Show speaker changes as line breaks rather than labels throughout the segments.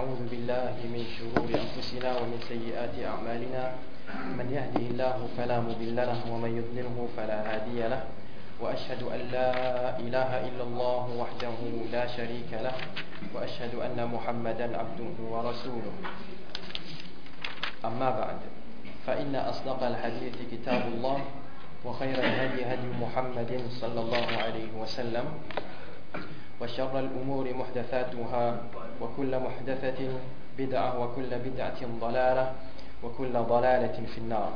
ونعوذ بالله من شرور أنفسنا ومن سيئات أعمالنا. من يهده الله فلا مضل له ومن يضلله فلا هادي له. وأشهد أن لا إله إلا الله وحده لا شريك له. وأشهد أن محمدا عبده ورسوله. أما بعد فإن أصدق الحديث كتاب الله وخير الهدي هدي محمد صلى الله عليه وسلم. وشر الأمور محدثاتها وكل محدثة بدعة وكل بدعة ضلالة وكل ضلالة في النار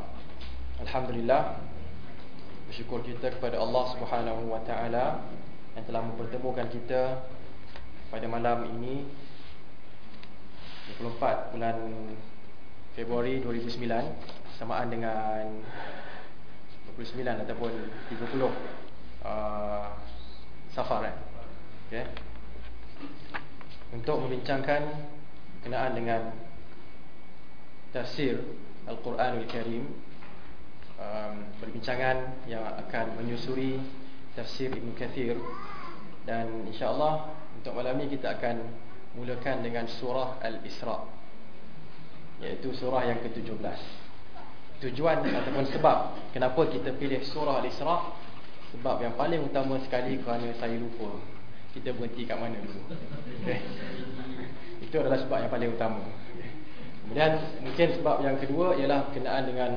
الحمد لله bersyukur kita kepada Allah Subhanahu wa taala yang telah mempertemukan kita pada malam ini 24 bulan Februari 2009 samaan dengan 29 ataupun 30 uh, Safar eh? Okay. Untuk membincangkan kenaan dengan tafsir Al-Quranul Karim um, Perbincangan yang akan menyusuri tafsir Ibn Kathir. Dan insyaAllah untuk malam ini kita akan mulakan dengan surah Al-Isra' Iaitu surah yang ke-17 Tujuan ataupun sebab kenapa kita pilih surah Al-Isra' Sebab yang paling utama sekali kerana saya lupa Kita berhenti kat mana dulu. Itu adalah sebab yang paling utama Kemudian mungkin sebab yang kedua ialah kenaan dengan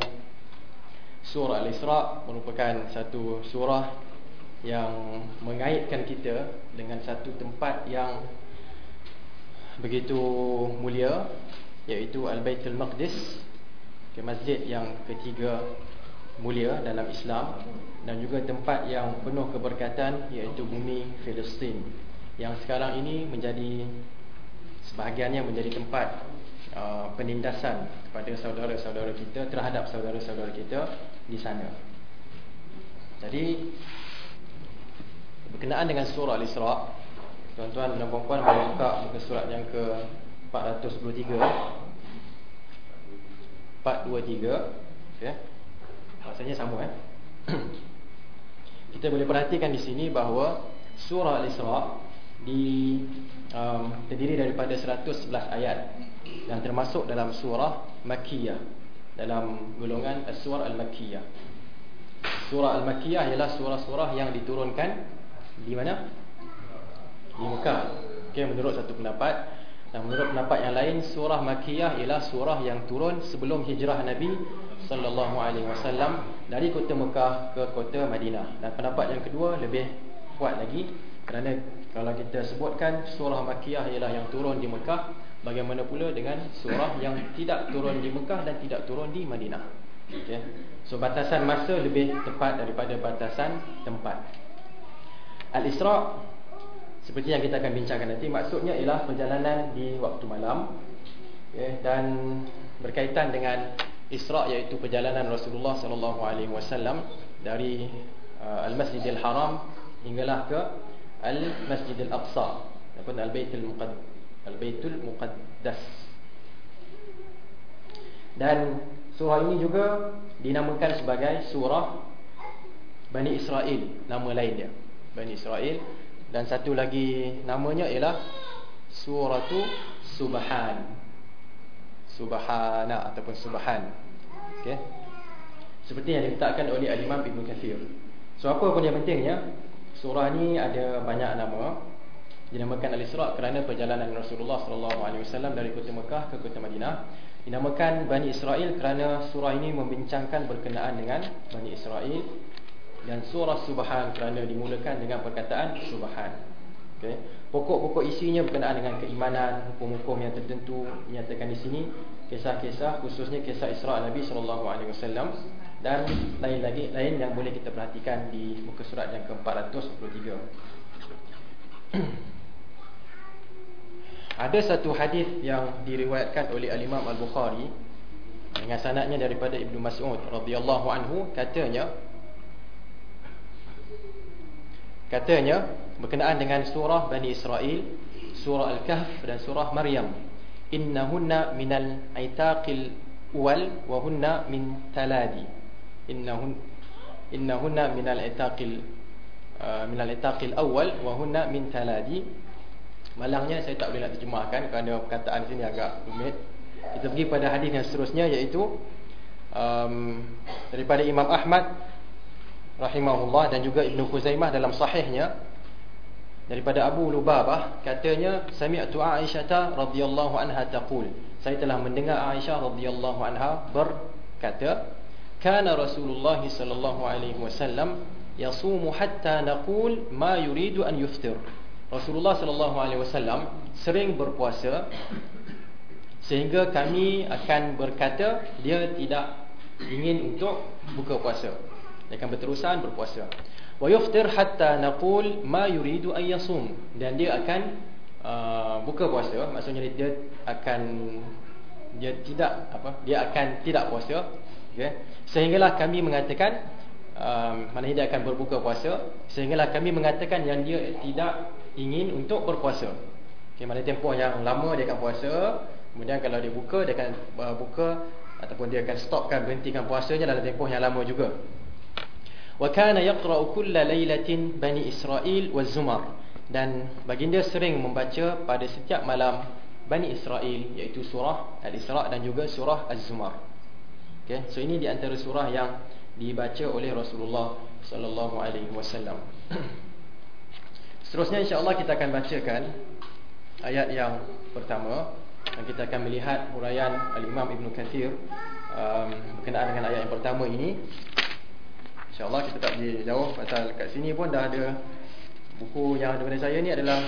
Surah Al-Isra' merupakan satu surah yang mengaitkan kita dengan satu tempat yang begitu mulia iaitu Al-Baitul Maqdis ke masjid yang ketiga mulia dalam Islam dan juga tempat yang penuh keberkatan iaitu bumi Palestin yang sekarang ini menjadi sebahagiannya menjadi tempat uh, penindasan kepada saudara-saudara kita terhadap saudara-saudara kita di sana. Jadi berkenaan dengan surah Al-Isra, tuan-tuan dan puan-puan boleh buka muka surat yang ke 423 423 okay. Maksudnya sama eh? Kita boleh perhatikan di sini bahawa Surah Al-Isra di, um, Terdiri daripada 111 ayat Yang termasuk dalam surah Makkiyah Dalam golongan Surah Al-Makkiyah. Surah Al-Makkiyah ialah surah-surah yang diturunkan Di mana? Di Mekah. Okay, Menurut satu pendapat. Dan menurut pendapat yang lain surah Makkiyah ialah surah yang turun sebelum hijrah Nabi sallallahu alaihi wasallam dari kota Mekah ke kota Madinah. Dan pendapat yang kedua lebih kuat lagi kerana kalau kita sebutkan surah Makkiyah ialah yang turun di Mekah, bagaimana pula dengan surah yang tidak turun di Mekah dan tidak turun di Madinah. Okey. So batasan masa lebih tepat daripada batasan tempat. Al-Isra seperti yang kita akan bincangkan nanti Maksudnya ialah perjalanan di waktu malam okay, Dan berkaitan dengan Isra' iaitu perjalanan Rasulullah SAW Dari uh, Al-Masjidil Haram Hinggalah ke Al-Masjidil Aqsa. Ataupun Al-Baitul Muqad Al-Baitul Muqaddas. Dan surah ini juga Dinamakan sebagai surah Bani Israel. Nama lain dia Bani Israel. Dan satu lagi namanya ialah Suratu Subhan Subhana ataupun Subhan okay. Seperti yang diletakkan oleh Al-Imam Ibn Kathir So apa pun yang pentingnya Surah ni ada banyak nama Dinamakan Al-Isra' kerana perjalanan Rasulullah SAW dari kota Mekah ke kota Madinah Dinamakan Bani Israel kerana surah ini membincangkan berkenaan dengan Bani Israel dan surah Subhan kerana dimulakan dengan perkataan Subhan. Okey. Pokok-pokok isinya berkenaan dengan keimanan, hukum-hukum yang tertentu dinyatakan di sini, kisah-kisah khususnya kisah Isra Nabi sallallahu alaihi wasallam dan lain lagi lain yang boleh kita perhatikan di muka surat yang ke-423. Ada satu hadis yang diriwayatkan oleh Al-Imam Al-Bukhari dengan sanadnya daripada Ibnu Mas'ud radhiyallahu anhu katanya Katanya berkenaan dengan surah Bani Israel, surah Al-Kahf dan surah Maryam. Innahunna minal aitaqil wal wa hunna min taladi. Innahun innahunna minal aitaqil uh, minal aitaqil awal wa hunna min taladi. Malangnya saya tak boleh nak terjemahkan kerana perkataan sini agak rumit. Kita pergi pada hadis yang seterusnya iaitu um, daripada Imam Ahmad rahimahullah dan juga Ibnu Khuzaimah dalam sahihnya daripada Abu Lubabah katanya sami'tu Aisyah radhiyallahu anha taqul saya telah mendengar Aisyah radhiyallahu anha berkata kana Rasulullah sallallahu alaihi wasallam yasumu hatta naqul ma yuridu an yuftir Rasulullah sallallahu alaihi wasallam sering berpuasa sehingga kami akan berkata dia tidak ingin untuk buka puasa. Dia akan berterusan berpuasa. Wa yuftir hatta naqul ma yuridu an yasum dan dia akan uh, buka puasa. Maksudnya dia akan dia tidak apa dia akan tidak puasa. Okey sehinggalah kami mengatakan um, mana dia akan berbuka puasa. Sehinggalah kami mengatakan yang dia tidak ingin untuk berpuasa. Okay, mana tempoh yang lama dia akan puasa, kemudian kalau dia buka dia akan uh, buka ataupun dia akan stopkan berhentikan puasanya dalam tempoh yang lama juga. Wa kana yaqra'u kulla lailatin Bani Israel wa Zumar dan baginda sering membaca pada setiap malam Bani Israel iaitu surah Al-Isra dan juga surah Az-Zumar. Okay, so ini di antara surah yang dibaca oleh Rasulullah sallallahu alaihi wasallam. Seterusnya insya-Allah kita akan bacakan ayat yang pertama dan kita akan melihat huraian Al-Imam Ibn Kathir um, berkenaan dengan ayat yang pertama ini. Insya-Allah kita tak pergi jauh pasal kat sini pun dah ada buku yang ada pada saya ni adalah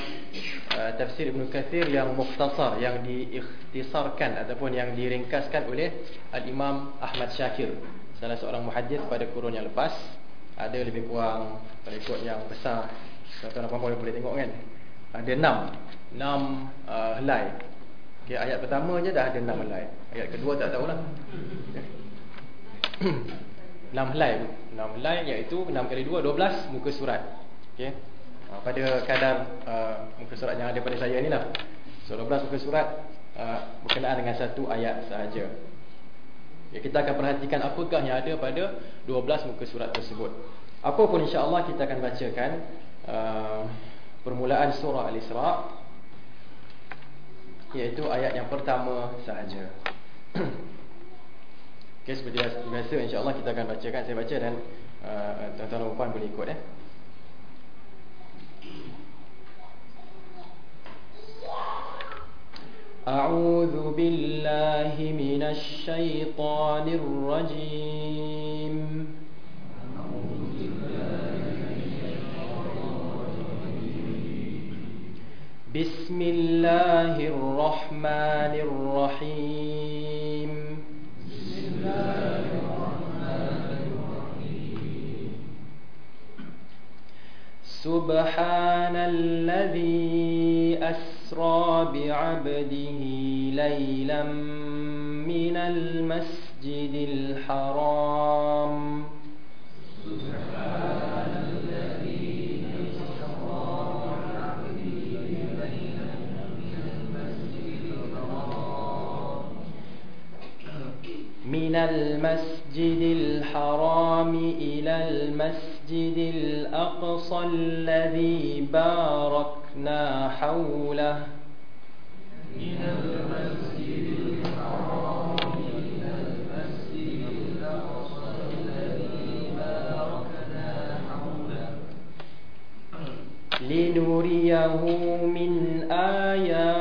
uh, tafsir Ibn Kathir yang mukhtasar yang diikhtisarkan ataupun yang diringkaskan oleh Al-Imam Ahmad Syakir salah seorang muhaddis pada kurun yang lepas. Ada lebih kurang ikut yang besar. Tuan-tuan dan puan boleh tengok kan? Ada enam. Enam uh, helai. Okay, Ayat pertama je dah ada enam helai. Ayat kedua tak tahulah okay. Enam helai Enam helai iaitu enam kali dua Dua belas muka surat okay. uh, Pada kadar uh, muka surat yang ada pada saya ni lah So dua belas muka surat uh, Berkenaan dengan satu ayat sahaja okay, Kita akan perhatikan apakah yang ada pada Dua belas muka surat tersebut Apa pun insyaAllah kita akan bacakan Uh, permulaan surah Al-Isra iaitu ayat yang pertama sahaja. Okey seperti biasa insya-Allah kita akan bacakan saya baca dan uh, tuan-tuan dan puan boleh ikut eh. أعوذ بالله من الشيطان الرجيم بسم الله الرحمن الرحيم سبحان الذي أسرى بعبده ليلا من المسجد الحرام. من المسجد الحرام إلى المسجد الأقصى الذي باركنا حوله. من المسجد الحرام إلى المسجد الأقصى الذي باركنا حوله. لنريه من آياتنا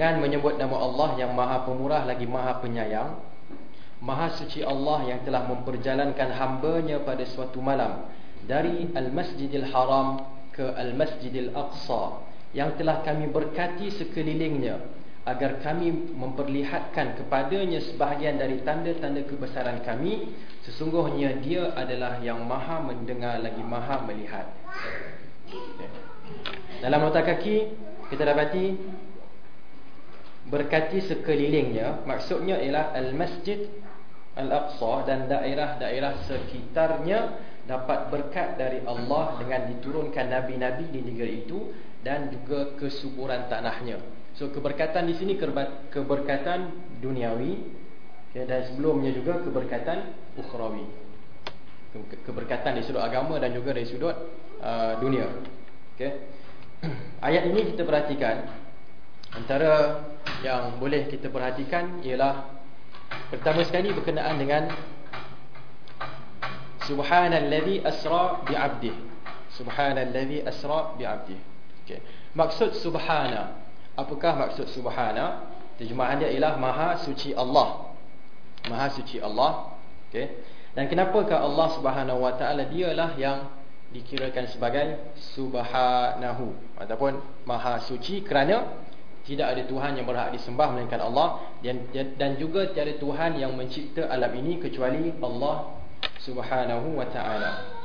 Dengan menyebut nama Allah yang maha pemurah lagi maha penyayang. Maha suci Allah yang telah memperjalankan hambanya pada suatu malam. Dari Al-Masjidil Haram ke Al-Masjidil Aqsa. Yang telah kami berkati sekelilingnya. Agar kami memperlihatkan kepadanya sebahagian dari tanda-tanda kebesaran kami. Sesungguhnya dia adalah yang maha mendengar lagi maha melihat. Dalam nota kaki kita dapati berkati sekelilingnya maksudnya ialah al-masjid al-aqsa dan daerah-daerah sekitarnya dapat berkat dari Allah dengan diturunkan nabi-nabi di negeri itu dan juga kesuburan tanahnya. So keberkatan di sini keberkatan duniawi okay, dan sebelumnya juga keberkatan ukhrawi. Keberkatan dari sudut agama dan juga dari sudut uh, dunia. Okay. Ayat ini kita perhatikan antara yang boleh kita perhatikan ialah pertama sekali berkenaan dengan Subhanalladzi asra bi'abdih Subhanalladzi asra bi'abdih okay. Maksud subhana. Apakah maksud subhana? Terjemahan dia ialah Maha suci Allah. Maha suci Allah. Okay. Dan kenapakah Allah subhanahu wa ta'ala Dialah yang dikirakan sebagai Subhanahu Ataupun Maha suci kerana Tidak ada Tuhan yang berhak disembah Melainkan Allah. Dan, dan juga tiada Tuhan yang mencipta alam ini Kecuali Allah subhanahu wa ta'ala.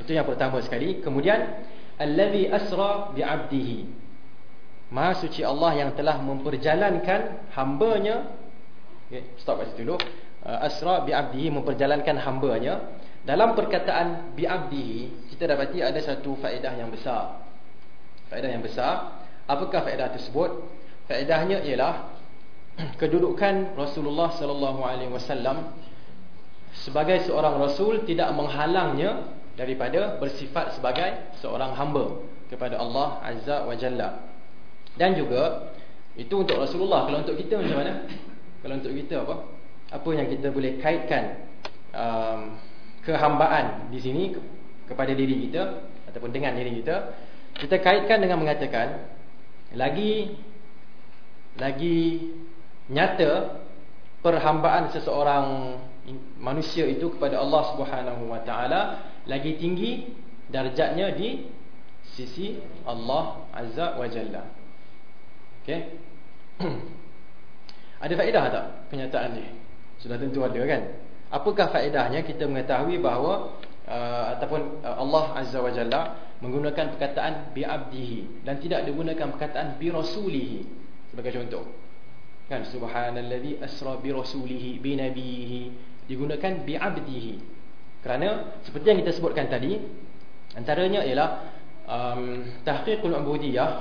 Itu yang pertama sekali. Kemudian Alladhi asra bi'abdihi Maha suci Allah yang telah memperjalankan hambanya. Okay, Stop kat situ dulu. Uh, Asra bi'abdihi memperjalankan hambanya. Dalam perkataan bi'abdihi Kita dapati ada satu faedah yang besar. Faedah yang besar Apakah faedah tersebut? Faedahnya ialah Kedudukan Rasulullah sallallahu alaihi wasallam sebagai seorang rasul tidak menghalangnya daripada bersifat sebagai seorang hamba kepada Allah Azza wa Jalla. Dan juga itu untuk Rasulullah. Kalau untuk kita macam mana? Kalau untuk kita apa? Apa yang kita boleh kaitkan um, kehambaan di sini kepada diri kita ataupun dengan diri kita? Kita kaitkan dengan mengatakan lagi lagi nyata perhambaan seseorang manusia itu kepada Allah Subhanahu wa taala lagi tinggi darjatnya di sisi Allah Azza wa Jalla. Okey. ada faedah tak kenyataan ni? Sudah tentu ada kan? Apakah faedahnya kita mengetahui bahawa uh, ataupun uh, Allah Azza wa Jalla menggunakan perkataan bi abdihi dan tidak digunakan perkataan bi rasulihi sebagai contoh. Kan? Subhanallazi asra bi rasulihi bi nabiyhi digunakan bi'abdihi kerana seperti yang kita sebutkan tadi antaranya ialah um, tahqiqul ubudiyah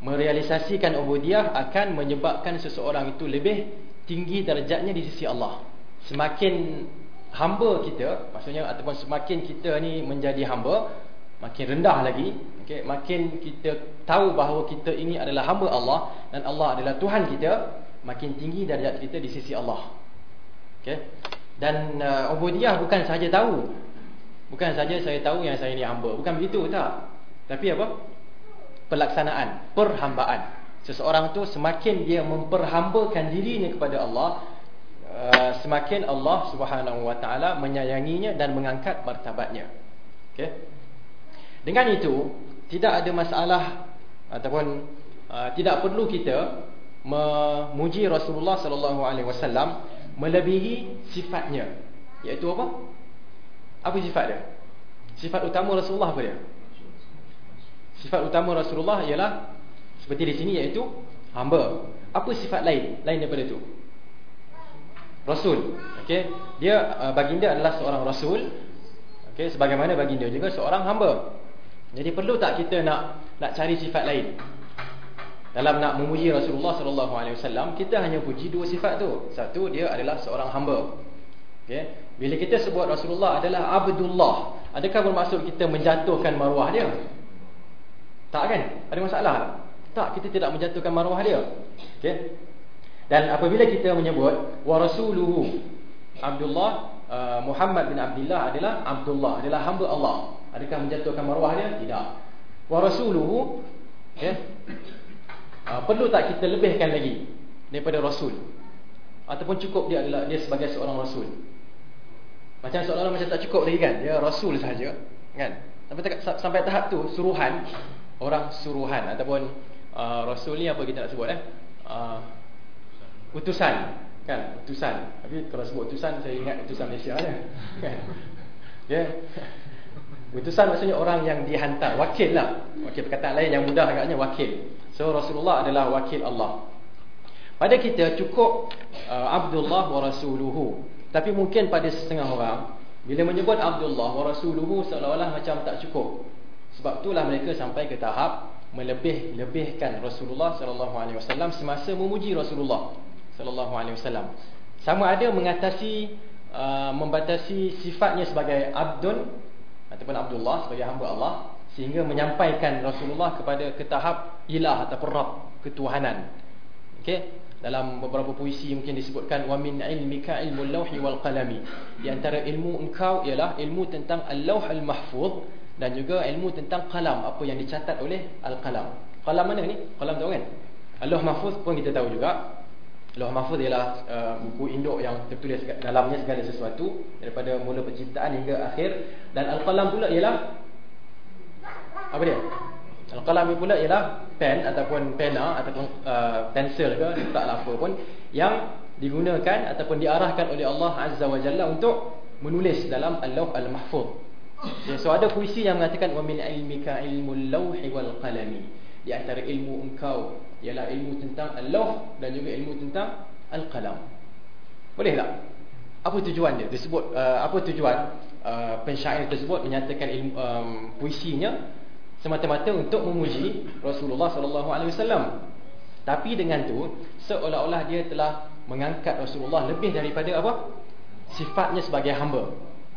merealisasikan ubudiyah akan menyebabkan seseorang itu lebih tinggi darjatnya di sisi Allah. Semakin hamba kita maksudnya ataupun semakin kita ni menjadi hamba makin rendah lagi okay, makin kita tahu bahawa kita ini adalah hamba Allah dan Allah adalah Tuhan kita makin tinggi darjat kita di sisi Allah okey dan uh, ubudiyah bukan saja tahu. Bukan saja saya tahu yang saya ni hamba. Bukan begitu tak. Tapi apa? Pelaksanaan, perhambaan. Seseorang tu semakin dia memperhambakan dirinya kepada Allah, uh, semakin Allah Subhanahu Wa Taala menyayanginya dan mengangkat martabatnya. Okey. Dengan itu, tidak ada masalah ataupun uh, tidak perlu kita memuji Rasulullah sallallahu alaihi wasallam melebihi sifatnya iaitu apa? Apa sifat dia? Sifat utama Rasulullah apa dia? Sifat utama Rasulullah ialah seperti di sini iaitu hamba. Apa sifat lain lain daripada itu? Rasul. Okey, dia uh, baginda adalah seorang rasul. Okey, sebagaimana baginda juga seorang hamba. Jadi perlu tak kita nak nak cari sifat lain? dalam nak memuji Rasulullah sallallahu alaihi wasallam kita hanya puji dua sifat tu. Satu dia adalah seorang hamba. Okey? Bila kita sebut Rasulullah adalah abdullah adakah bermaksud kita menjatuhkan maruah dia? Tak kan? Ada masalah tak? Kita tidak menjatuhkan maruah dia. Okey? Dan apabila kita menyebut wa rasuluhu Abdullah uh, Muhammad bin Abdullah adalah Abdullah adalah hamba Allah adakah menjatuhkan maruah dia? Tidak. Wa rasuluhu okey uh, perlu tak kita lebihkan lagi daripada rasul? Ataupun cukup dia adalah dia sebagai seorang rasul? Macam seolah-olah macam tak cukup lagi kan? Dia rasul saja kan? Sampai sampai tahap tu suruhan. Orang suruhan ataupun uh, rasul ni apa kita nak sebut eh? Uh, utusan kan? Utusan. Tapi kalau sebut utusan saya ingat utusan Malaysia lah kan? Ya. yeah. Utusan maksudnya orang yang dihantar wakil lah wakil perkataan lain yang mudah agaknya wakil So Rasulullah adalah wakil Allah. Pada kita cukup uh, Abdullah wa Rasuluhu. Tapi mungkin pada setengah orang Bila menyebut Abdullah wa rasuluhu seolah-olah macam tak cukup. Sebab itulah mereka sampai ke tahap melebih-lebihkan Rasulullah sallallahu alaihi wasallam semasa memuji Rasulullah sallallahu alaihi wasallam. Sama ada mengatasi uh, membatasi sifatnya sebagai abdun ataupun Abdullah sebagai hamba Allah sehingga menyampaikan Rasulullah kepada ke tahap ilah ataupun rabb ketuhanan. Okey, dalam beberapa puisi mungkin disebutkan wa min ilmika ilmul lauhi wal qalami. Di antara ilmu engkau ialah ilmu tentang al-lauh al-mahfuz dan juga ilmu tentang qalam apa yang dicatat oleh al-qalam. Qalam mana ni? Qalam tahu kan? Allah mahfuz pun kita tahu juga. Allah mahfuz ialah uh, buku induk yang tertulis dalamnya segala sesuatu daripada mula penciptaan hingga akhir dan al-qalam pula ialah apa dia? Al-qalam pula ialah pen ataupun pena ataupun uh, pensel ke taklah apa pun yang digunakan ataupun diarahkan oleh Allah Azza wa Jalla untuk menulis dalam Al-Lauh Al-Mahfuz. Ya, so ada puisi yang mengatakan wa min ilmika ilmul lauhi wal qalami. Di antara ilmu engkau ialah ilmu tentang Al-Lauh dan juga ilmu tentang Al-Qalam. Boleh tak? Apa tujuan dia? Disebut uh, apa tujuan uh, pensyair tersebut menyatakan ilmu um, puisinya semata-mata untuk memuji Rasulullah sallallahu alaihi wasallam. Tapi dengan tu seolah-olah dia telah mengangkat Rasulullah lebih daripada apa? Sifatnya sebagai hamba.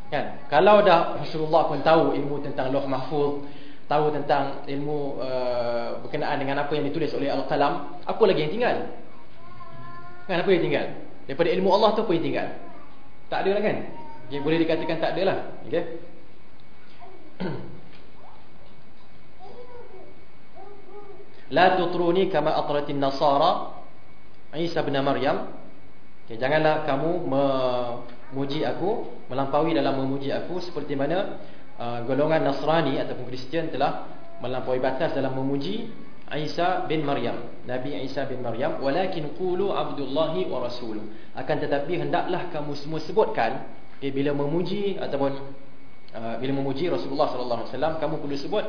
Kan? Kalau dah Rasulullah pun tahu ilmu tentang Lauh Mahfuz, tahu tentang ilmu uh, berkenaan dengan apa yang ditulis oleh Al-Qalam, apa lagi yang tinggal? Kan apa yang tinggal? Daripada ilmu Allah tu apa yang tinggal? Tak ada lah kan? Okay, boleh dikatakan tak ada lah. Okay? La tutruni kama atratin nasara Isa bin Maryam okay, Janganlah kamu memuji aku Melampaui dalam memuji aku Seperti mana uh, golongan Nasrani Ataupun Kristian telah Melampaui batas dalam memuji Isa bin Maryam Nabi Isa bin Maryam Walakin qulu abdullahi wa rasuluh Akan tetapi hendaklah kamu semua sebutkan okay, Bila memuji Ataupun uh, Bila memuji Rasulullah SAW Kamu perlu sebut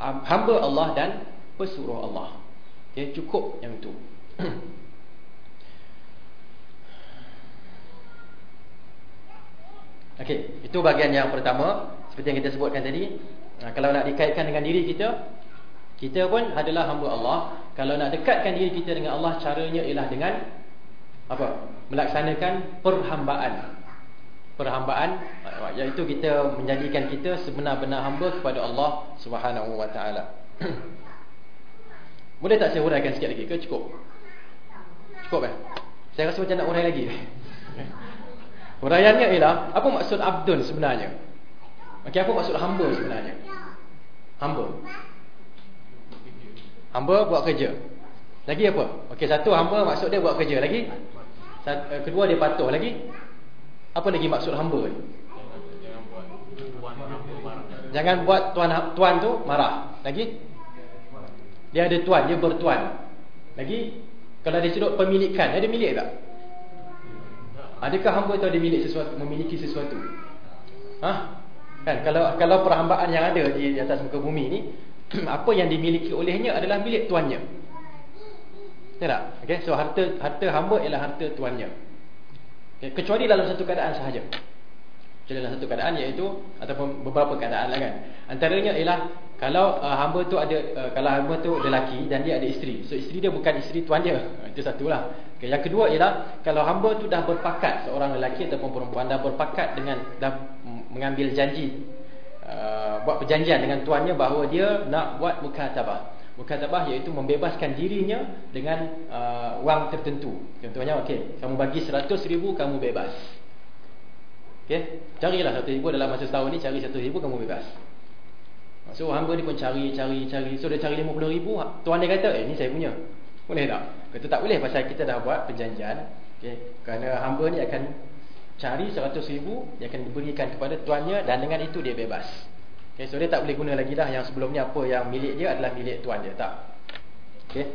uh, Hamba Allah dan pesuruh Allah. Okay, cukup yang itu. Okey, itu bahagian yang pertama seperti yang kita sebutkan tadi. Nah, kalau nak dikaitkan dengan diri kita, kita pun adalah hamba Allah. Kalau nak dekatkan diri kita dengan Allah, caranya ialah dengan apa? Melaksanakan perhambaan. Perhambaan iaitu kita menjadikan kita sebenar-benar hamba kepada Allah Subhanahu wa taala. Boleh tak saya uraikan sikit lagi ke cukup? Cukup eh? Saya rasa macam nak urai lagi. Uraiannya ialah apa maksud abdun sebenarnya? Okey, apa maksud hamba sebenarnya? Hamba. Hamba buat kerja. Lagi apa? Okey, satu hamba maksud dia buat kerja. Lagi? Eh, kedua dia patuh. Lagi? Apa lagi maksud hamba ni? Jangan buat tuan tuan tu marah. Lagi? Dia ada tuan, dia bertuan. Lagi kalau dia sebut pemilikan, ada milik tak? Adakah hamba tu ada milik sesuatu, memiliki sesuatu? Ha? Kan kalau kalau perhambaan yang ada di atas muka bumi ni, apa yang dimiliki olehnya adalah milik tuannya. Ya tak? Okey, so harta harta hamba ialah harta tuannya. Okay, kecuali dalam satu keadaan sahaja. Kecuali dalam satu keadaan iaitu ataupun beberapa keadaan lah kan. Antaranya ialah kalau uh, hamba tu ada uh, kalau hamba tu lelaki dan dia ada isteri. So isteri dia bukan isteri tuan dia. Itu satulah. Okay, yang kedua ialah kalau hamba tu dah berpakat seorang lelaki ataupun perempuan dah berpakat dengan dah mengambil janji uh, buat perjanjian dengan tuannya bahawa dia nak buat mukatabah. Mukatabah iaitu membebaskan dirinya dengan uh, wang tertentu. Contohnya okey, kamu bagi 100 ribu kamu bebas. Okey, carilah 100 ribu dalam masa setahun ni cari 100 ribu kamu bebas. So hamba ni pun cari, cari, cari So dia cari 50 ribu Tuan dia kata, eh ni saya punya Boleh tak? Kata tak boleh pasal kita dah buat perjanjian okay? Kerana hamba ni akan Cari 100 ribu Dia akan diberikan kepada tuannya Dan dengan itu dia bebas okay? So dia tak boleh guna lagi dah Yang sebelum ni apa yang milik dia adalah milik tuan dia Tak okay?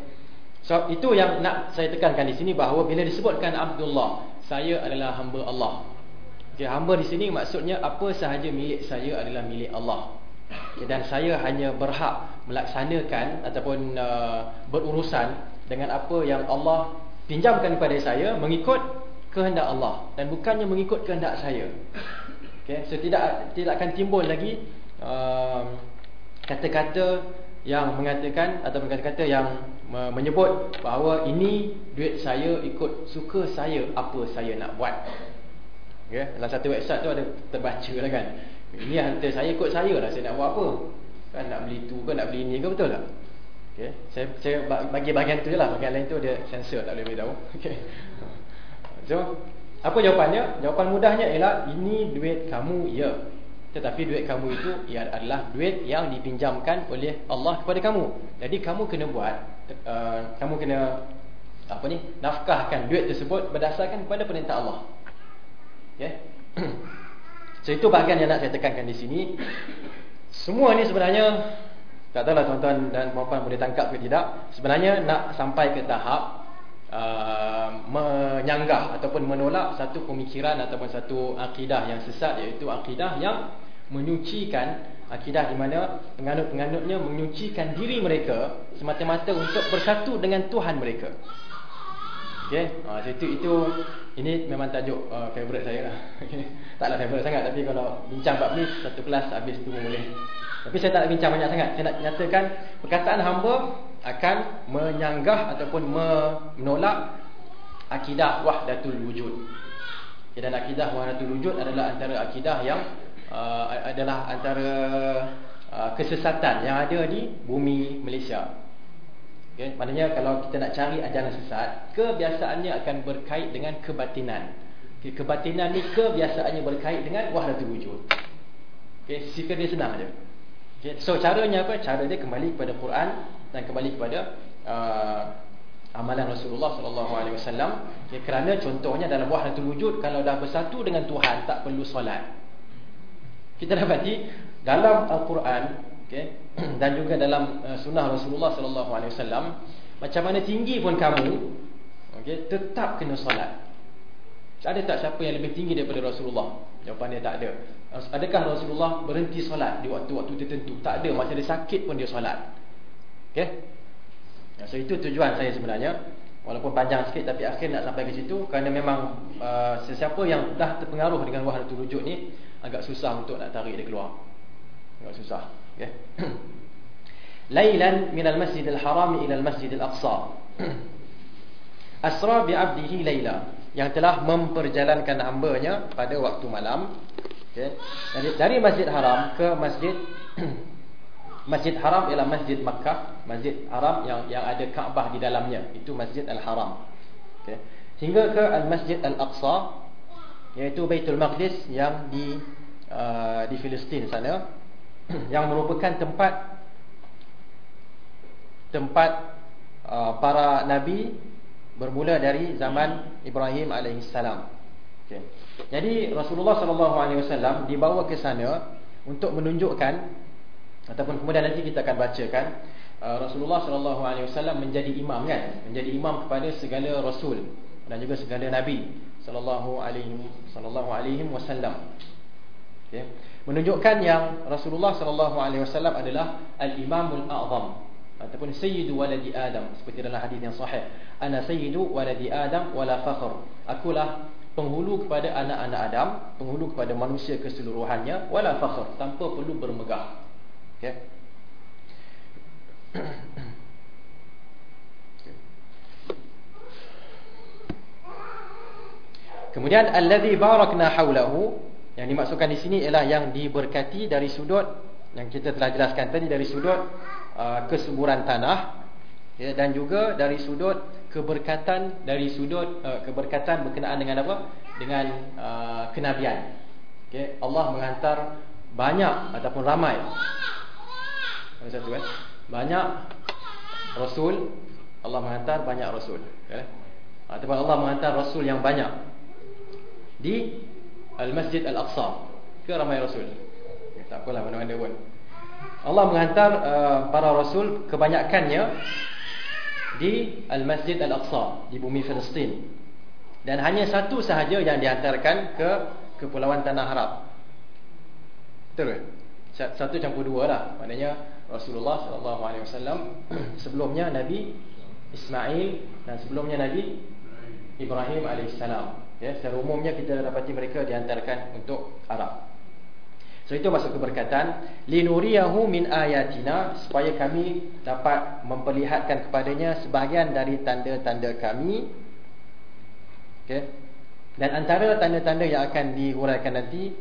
So itu yang nak saya tekankan di sini Bahawa bila disebutkan Abdullah Saya adalah hamba Allah okay? Hamba di sini maksudnya Apa sahaja milik saya adalah milik Allah dan saya hanya berhak melaksanakan ataupun uh, berurusan dengan apa yang Allah pinjamkan kepada saya mengikut kehendak Allah dan bukannya mengikut kehendak saya. Okay, so tidak tidak akan timbul lagi um, kata-kata uh, yang mengatakan atau kata-kata yang menyebut bahawa ini duit saya ikut suka saya apa saya nak buat. Okay, dalam satu website tu ada terbaca lah kan. Ini hantar saya ikut saya lah saya nak buat apa. Kan nak beli tu ke nak beli ni ke betul tak? Okay, saya saya bagi bahagian tu je lah. Bahagian lain tu dia sensor tak boleh beritahu. Okay. So, apa jawapannya? Jawapan mudahnya ialah ini duit kamu ya. Tetapi duit kamu itu ia adalah duit yang dipinjamkan oleh Allah kepada kamu. Jadi kamu kena buat uh, kamu kena apa ni? Nafkahkan duit tersebut berdasarkan kepada perintah Allah. Okey. so itu bahagian yang nak saya tekankan di sini. Semua ni sebenarnya tak tahulah tuan-tuan dan puan-puan boleh tangkap ke tidak. Sebenarnya nak sampai ke tahap uh, menyanggah ataupun menolak satu pemikiran ataupun satu akidah yang sesat iaitu akidah yang menyucikan akidah di mana penganut-penganutnya menyucikan diri mereka semata-mata untuk bersatu dengan Tuhan mereka. Okey, ha itu itu ini memang tajuk uh, favorite saya lah. Taklah favorite sangat tapi kalau bincang bab ni satu kelas habis tu boleh. Tapi saya tak nak bincang banyak sangat. Saya nak nyatakan perkataan hamba akan menyanggah ataupun menolak akidah wahdatul wujud. Dan akidah wahdatul wujud adalah antara akidah yang uh, adalah antara uh, kesesatan yang ada di bumi Malaysia. Okay? Maknanya kalau kita nak cari ajaran sesat, kebiasaannya akan berkait dengan kebatinan. Okay? Kebatinan ni kebiasaannya berkait dengan wahdatul wujud. Okay? Sikap dia senang je. Okay? So caranya apa? Cara dia kembali kepada Quran dan kembali kepada uh, amalan Rasulullah sallallahu alaihi wasallam. Okay, kerana contohnya dalam wahdatul wujud kalau dah bersatu dengan Tuhan tak perlu solat. Kita dapati dalam al-Quran okay, dan juga dalam uh, sunnah Rasulullah sallallahu alaihi wasallam macam mana tinggi pun kamu okay, tetap kena solat. Ada tak siapa yang lebih tinggi daripada Rasulullah? Jawapan dia tak ada. Adakah Rasulullah berhenti solat di waktu-waktu tertentu? Tak ada. Macam dia sakit pun dia solat Okey. Ya, so itu tujuan saya sebenarnya. Walaupun panjang sikit tapi akhir nak sampai ke situ kerana memang uh, sesiapa yang dah terpengaruh dengan wahdatul wujud ni agak susah untuk nak tarik dia keluar. Agak susah. Okey. Lailan min al-Masjid al-Haram ila al-Masjid al-Aqsa. Asra bi 'abdihi laila yang telah memperjalankan hamba-Nya pada waktu malam. Okey. Dari, dari Masjid Haram ke Masjid Masjid Haram ialah Masjid Makkah, Masjid Haram yang yang ada Kaabah di dalamnya, itu Masjid Al-Haram. Okay. Hingga ke Al-Masjid Al-Aqsa iaitu Baitul Maqdis yang di uh, di Palestin sana yang merupakan tempat tempat uh, para nabi bermula dari zaman Ibrahim alaihissalam. Okay. Jadi Rasulullah sallallahu alaihi wasallam dibawa ke sana untuk menunjukkan ataupun kemudian nanti kita akan bacakan uh, Rasulullah sallallahu alaihi wasallam menjadi imam kan? Menjadi imam kepada segala rasul dan juga segala nabi sallallahu alaihi sallallahu alaihi wasallam. Okey. Menunjukkan yang Rasulullah sallallahu alaihi wasallam adalah al-imamul a'zam ataupun sayyidu waladi adam. Seperti dalam hadis yang sahih. Ana sayyidu waladi adam wala fakhr akulah penghulu kepada anak-anak Adam penghulu kepada manusia keseluruhannya wala fakhr tanpa perlu bermegah Okay. Kemudian allazi barakna haulahu yang dimaksudkan di sini ialah yang diberkati dari sudut yang kita telah jelaskan tadi dari sudut uh, kesuburan tanah ya, dan juga dari sudut keberkatan dari sudut uh, keberkatan berkenaan dengan apa dengan uh, kenabian okey Allah menghantar banyak ataupun ramai ada satu kan? Banyak Rasul Allah menghantar banyak Rasul ya? Ataupun Allah menghantar Rasul yang banyak. Di Al-Masjid Al-Aqsa. Ke ramai Rasul? Ya, Tak apalah mana-mana pun. Allah menghantar uh, para Rasul Kebanyakannya Di Al-Masjid Al-Aqsa Di bumi Palestin Dan hanya satu sahaja yang dihantarkan Ke Kepulauan Tanah Arab. Betul? Satu campur dua lah. Maknanya Rasulullah sallallahu alaihi wasallam sebelumnya Nabi Ismail dan sebelumnya Nabi Ibrahim alaihissalam ya secara umumnya kita dapati mereka diantarkan untuk Arab So itu masuk keberkatan linuriyahu min ayatina supaya kami dapat memperlihatkan kepadanya sebahagian dari tanda-tanda kami. Okey. Dan antara tanda-tanda yang akan dihuraikan nanti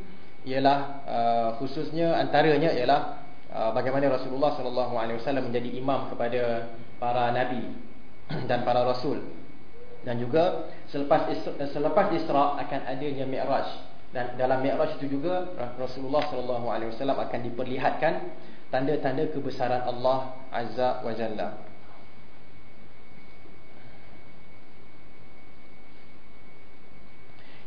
ialah uh, khususnya antaranya ialah bagaimana Rasulullah sallallahu alaihi wasallam menjadi imam kepada para nabi dan para rasul. Dan juga selepas selepas Isra akan adanya Mi'raj dan dalam Mi'raj itu juga Rasulullah sallallahu alaihi wasallam akan diperlihatkan tanda-tanda kebesaran Allah Azza wa Jalla.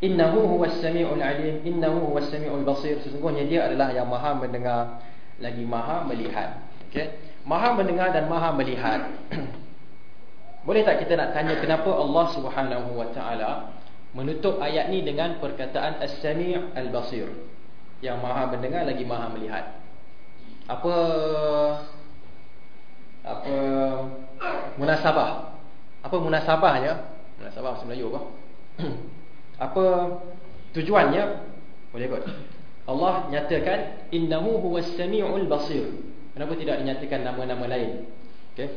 Innahu huwas samiul alim, innahu huwas samiul basir. Sesungguhnya dia adalah yang Maha mendengar lagi Maha melihat. Okey. Maha mendengar dan Maha melihat. Boleh tak kita nak tanya kenapa Allah Subhanahu wa taala menutup ayat ni dengan perkataan as-sami' al-basir? Yang maha mendengar lagi maha melihat. Apa apa munasabah? Apa munasabahnya? Munasabah bahasa Melayu apa? Apa tujuannya? Boleh kot Allah nyatakan innahu huwas samiul basir kenapa tidak dinyatakan nama-nama lain okey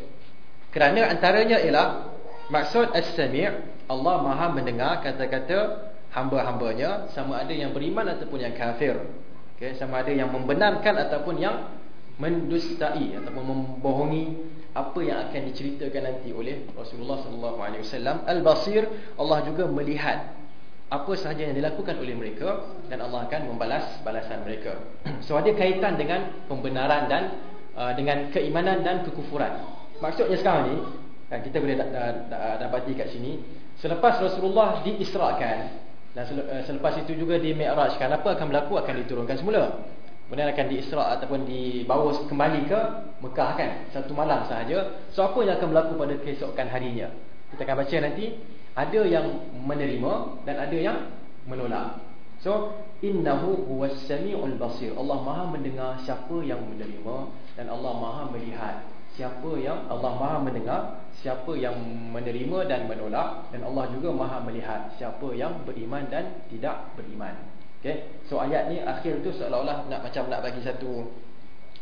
kerana antaranya ialah maksud as-sami' Allah maha mendengar kata-kata hamba-hambanya sama ada yang beriman ataupun yang kafir. Okay, sama ada yang membenarkan ataupun yang mendustai ataupun membohongi apa yang akan diceritakan nanti oleh Rasulullah sallallahu alaihi wasallam. Al-Basir Allah juga melihat apa sahaja yang dilakukan oleh mereka dan Allah akan membalas balasan mereka. So ada kaitan dengan pembenaran dan uh, dengan keimanan dan kekufuran. Maksudnya sekarang ni kan kita boleh dapati kat sini Selepas Rasulullah diisrakan dan eh, selepas itu juga di Mi'rajkan, apa akan berlaku? Akan diturunkan semula. Kemudian akan diisra' ataupun dibawa kembali ke Mekah kan, satu malam sahaja. So apa yang akan berlaku pada keesokan harinya? Kita akan baca nanti ada yang menerima dan ada yang menolak. So innahu huwas samiul basir. Allah Maha mendengar siapa yang menerima dan Allah Maha melihat siapa yang Allah Maha mendengar siapa yang menerima dan menolak dan Allah juga Maha melihat siapa yang beriman dan tidak beriman. Okey. So ayat ni akhir tu seolah-olah nak macam nak bagi satu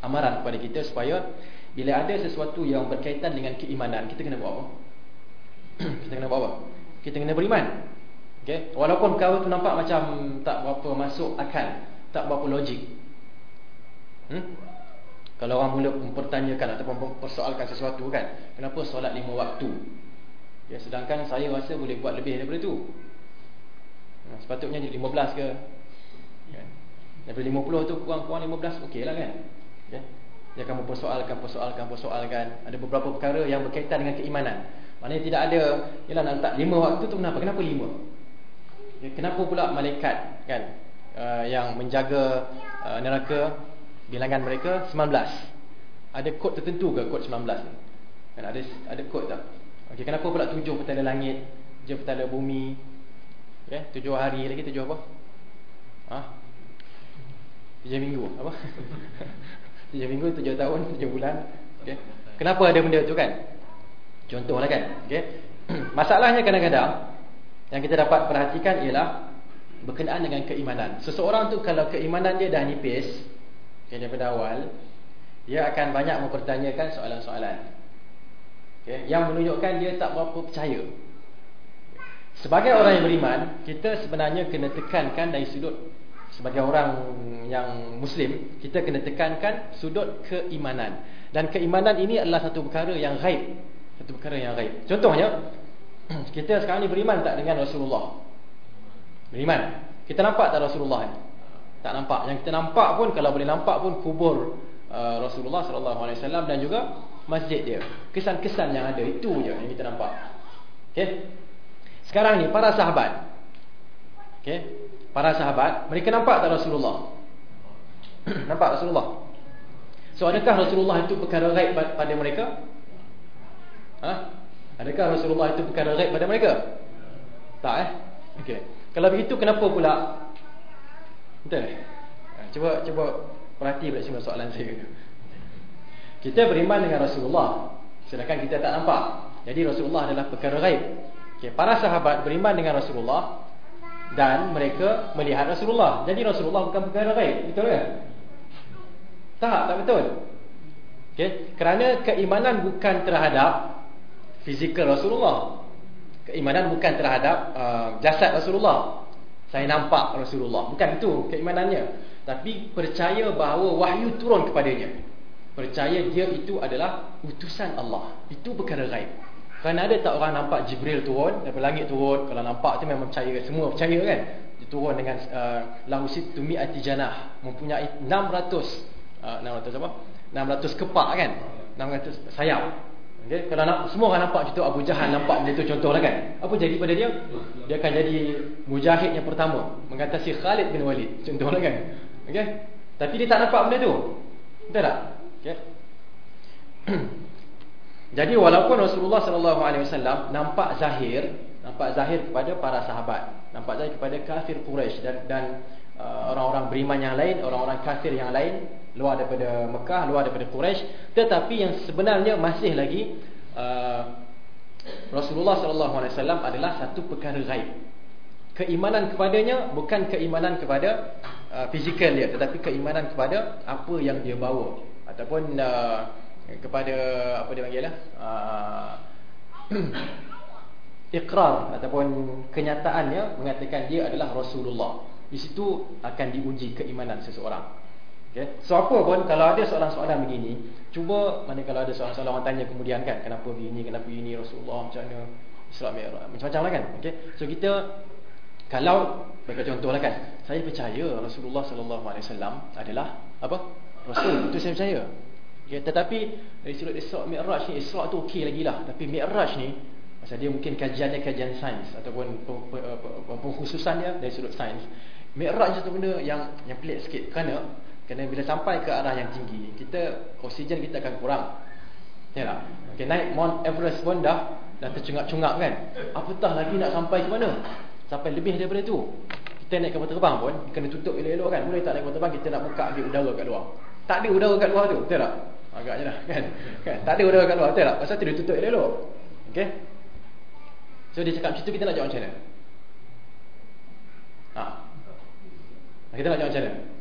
amaran kepada kita supaya bila ada sesuatu yang berkaitan dengan keimanan kita kena buat apa? kita kena buat apa? Kita kena beriman. Okey. Walaupun kau tu nampak macam tak berapa masuk akal, tak berapa logik. Hmm? Kalau orang mula mempertanyakan ataupun mempersoalkan sesuatu kan Kenapa solat lima waktu ya, Sedangkan saya rasa boleh buat lebih daripada tu nah, Sepatutnya jadi lima belas ke ya. Daripada lima puluh tu kurang-kurang lima belas Okey lah kan ya. Dia akan mempersoalkan, persoalkan, persoalkan Ada beberapa perkara yang berkaitan dengan keimanan Maknanya tidak ada Yalah nak letak lima waktu tu kenapa? Kenapa lima? Ya, kenapa pula malaikat kan uh, Yang menjaga uh, neraka bilangan mereka 19. Ada kod tertentu ke kod 19 ni? Kan ada ada kod tak? Okey, kenapa pula tujuh petala langit, tujuh petala bumi? Okey, tujuh hari lagi tujuh apa? Ha? Tujuh minggu apa? tujuh minggu, tujuh tahun, tujuh bulan. Okey. Kenapa ada benda tu kan? Contohlah kan. Okey. Masalahnya kadang-kadang yang kita dapat perhatikan ialah berkenaan dengan keimanan. Seseorang tu kalau keimanan dia dah nipis, okay, daripada awal dia akan banyak mempertanyakan soalan-soalan okay, yang menunjukkan dia tak berapa percaya sebagai orang yang beriman kita sebenarnya kena tekankan dari sudut sebagai orang yang muslim kita kena tekankan sudut keimanan dan keimanan ini adalah satu perkara yang gaib satu perkara yang gaib contohnya kita sekarang ni beriman tak dengan Rasulullah beriman kita nampak tak Rasulullah ni tak nampak. Yang kita nampak pun kalau boleh nampak pun kubur uh, Rasulullah sallallahu alaihi wasallam dan juga masjid dia. Kesan-kesan yang ada itu je yang kita nampak. Okey. Sekarang ni para sahabat. Okey. Para sahabat, mereka nampak tak Rasulullah? nampak Rasulullah? So adakah Rasulullah itu perkara gaib pada mereka? Ha? Adakah Rasulullah itu perkara gaib pada mereka? Tak eh? Okey. Kalau begitu kenapa pula Betul? Ha, cuba cuba perhati balik semua soalan saya. Kita beriman dengan Rasulullah sedangkan kita tak nampak. Jadi Rasulullah adalah perkara gaib. Okay, para sahabat beriman dengan Rasulullah dan mereka melihat Rasulullah. Jadi Rasulullah bukan perkara gaib, betul ke? Tak, tak betul. Okay? Kerana keimanan bukan terhadap fizikal Rasulullah. Keimanan bukan terhadap uh, jasad Rasulullah. Saya nampak Rasulullah. Bukan itu keimanannya. Tapi percaya bahawa wahyu turun kepadanya. Percaya dia itu adalah utusan Allah. Itu perkara gaib. Kerana ada tak orang nampak Jibril turun daripada langit turun. Kalau nampak tu memang percaya. Semua percaya kan. Dia turun dengan uh, lahusit tumi atijanah. Mempunyai 600 uh, 600 apa? 600 kepak kan 600 sayap okay? kalau nak semua orang nampak contoh Abu Jahal nampak benda tu contohlah kan apa jadi pada dia dia akan jadi mujahid yang pertama mengatasi Khalid bin Walid contohlah kan okay? tapi dia tak nampak benda tu betul tak okay? jadi walaupun Rasulullah wasallam nampak zahir nampak zahir kepada para sahabat nampak zahir kepada kafir Quraisy dan dan orang-orang beriman yang lain orang-orang kafir yang lain luar daripada Mekah, luar daripada Quraisy, tetapi yang sebenarnya masih lagi uh, Rasulullah sallallahu alaihi wasallam adalah satu perkara gaib. Keimanan kepadanya bukan keimanan kepada uh, fizikal dia, tetapi keimanan kepada apa yang dia bawa ataupun uh, kepada apa dia panggillah uh, ikrar ataupun kenyataannya mengatakan dia adalah Rasulullah. Di situ akan diuji keimanan seseorang. Okay. So apa pun kalau ada soalan-soalan begini, cuba mana kalau ada soalan-soalan orang tanya kemudian kan, kenapa begini, kenapa ini Rasulullah macam mana, Islam macam-macam lah kan. Okay. So kita kalau bagi contohlah kan, saya percaya Rasulullah sallallahu alaihi wasallam adalah apa? Rasul. Itu saya percaya. Okay. Tetapi dari sudut Isra Mi'raj ni, Isra tu okey lagi lah. Tapi Mi'raj ni Pasal dia mungkin kajiannya kajian sains Ataupun pengkhususannya dari sudut sains Mi'raj satu benda yang yang pelik sikit Kerana Kerana bila sampai ke arah yang tinggi Kita, oksigen kita akan kurang Ya tak? Okay, naik Mount Everest pun dah Dah tercungak-cungak kan Apatah lagi nak sampai ke mana? Sampai lebih daripada tu Kita naik kapal terbang pun Kena tutup elok-elok kan Boleh tak naik kapal terbang Kita nak buka ambil udara kat luar Tak ada udara kat luar tu Betul tak? Agaknya dah kan? kan? Tak ada udara kat luar Betul tak? Pasal tu dia tutup elok-elok Okay? So dia cakap macam tu kita nak jawab macam mana? Ha? Kita nak jawab macam mana?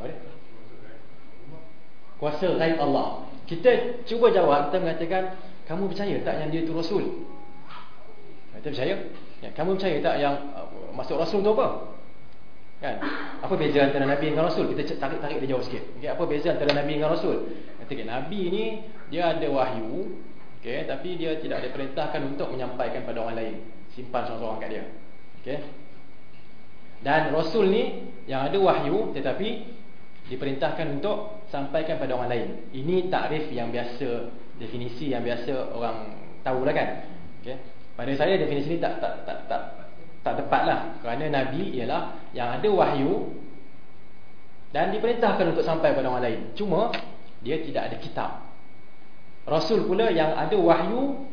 apa dia? Kuasa gaib Allah. Kita cuba jawab, kita mengatakan, kamu percaya tak yang dia tu Rasul? Kita percaya? Ya, kamu percaya tak yang uh, masuk Rasul tu apa? Kan? Apa beza antara Nabi dengan Rasul? Kita tarik-tarik dia jauh sikit. Okay, apa beza antara Nabi dengan Rasul? Kata Nabi ni, dia ada wahyu, okay, tapi dia tidak diperintahkan untuk menyampaikan pada orang lain. Simpan seorang-seorang kat dia. Okay? Dan Rasul ni, yang ada wahyu, tetapi diperintahkan untuk sampaikan pada orang lain. Ini takrif yang biasa, definisi yang biasa orang tahu lah kan. Okay. Pada saya definisi ini tak tak tak tak tak tepatlah. Kerana Nabi ialah yang ada wahyu dan diperintahkan untuk sampai pada orang lain. Cuma dia tidak ada kitab. Rasul pula yang ada wahyu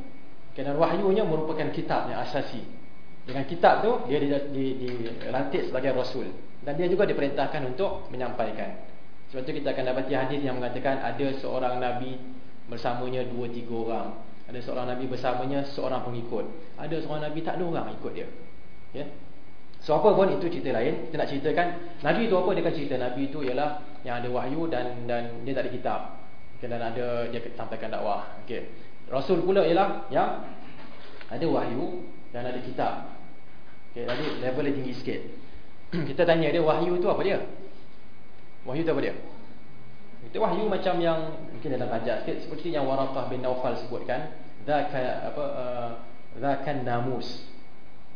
kerana wahyunya merupakan kitab yang asasi. Dengan kitab tu dia dilantik sebagai rasul dan dia juga diperintahkan untuk menyampaikan. Sebab tu kita akan dapati hadis yang mengatakan ada seorang nabi bersamanya dua tiga orang. Ada seorang nabi bersamanya seorang pengikut. Ada seorang nabi tak ada orang ikut dia. Ya. So apa pun itu cerita lain. Kita nak ceritakan nabi itu apa dia akan cerita nabi itu ialah yang ada wahyu dan dan dia tak ada kitab. Okay, dan ada dia sampaikan dakwah. Okey. Rasul pula ialah yang ada wahyu dan ada kitab. Okey, jadi level tinggi sikit. kita tanya dia wahyu tu apa dia? Wahyu tu apa dia? Itu wahyu macam yang mungkin dalam tajak sikit seperti yang Waraqah bin Naufal sebutkan, zaka apa uh, zakan namus.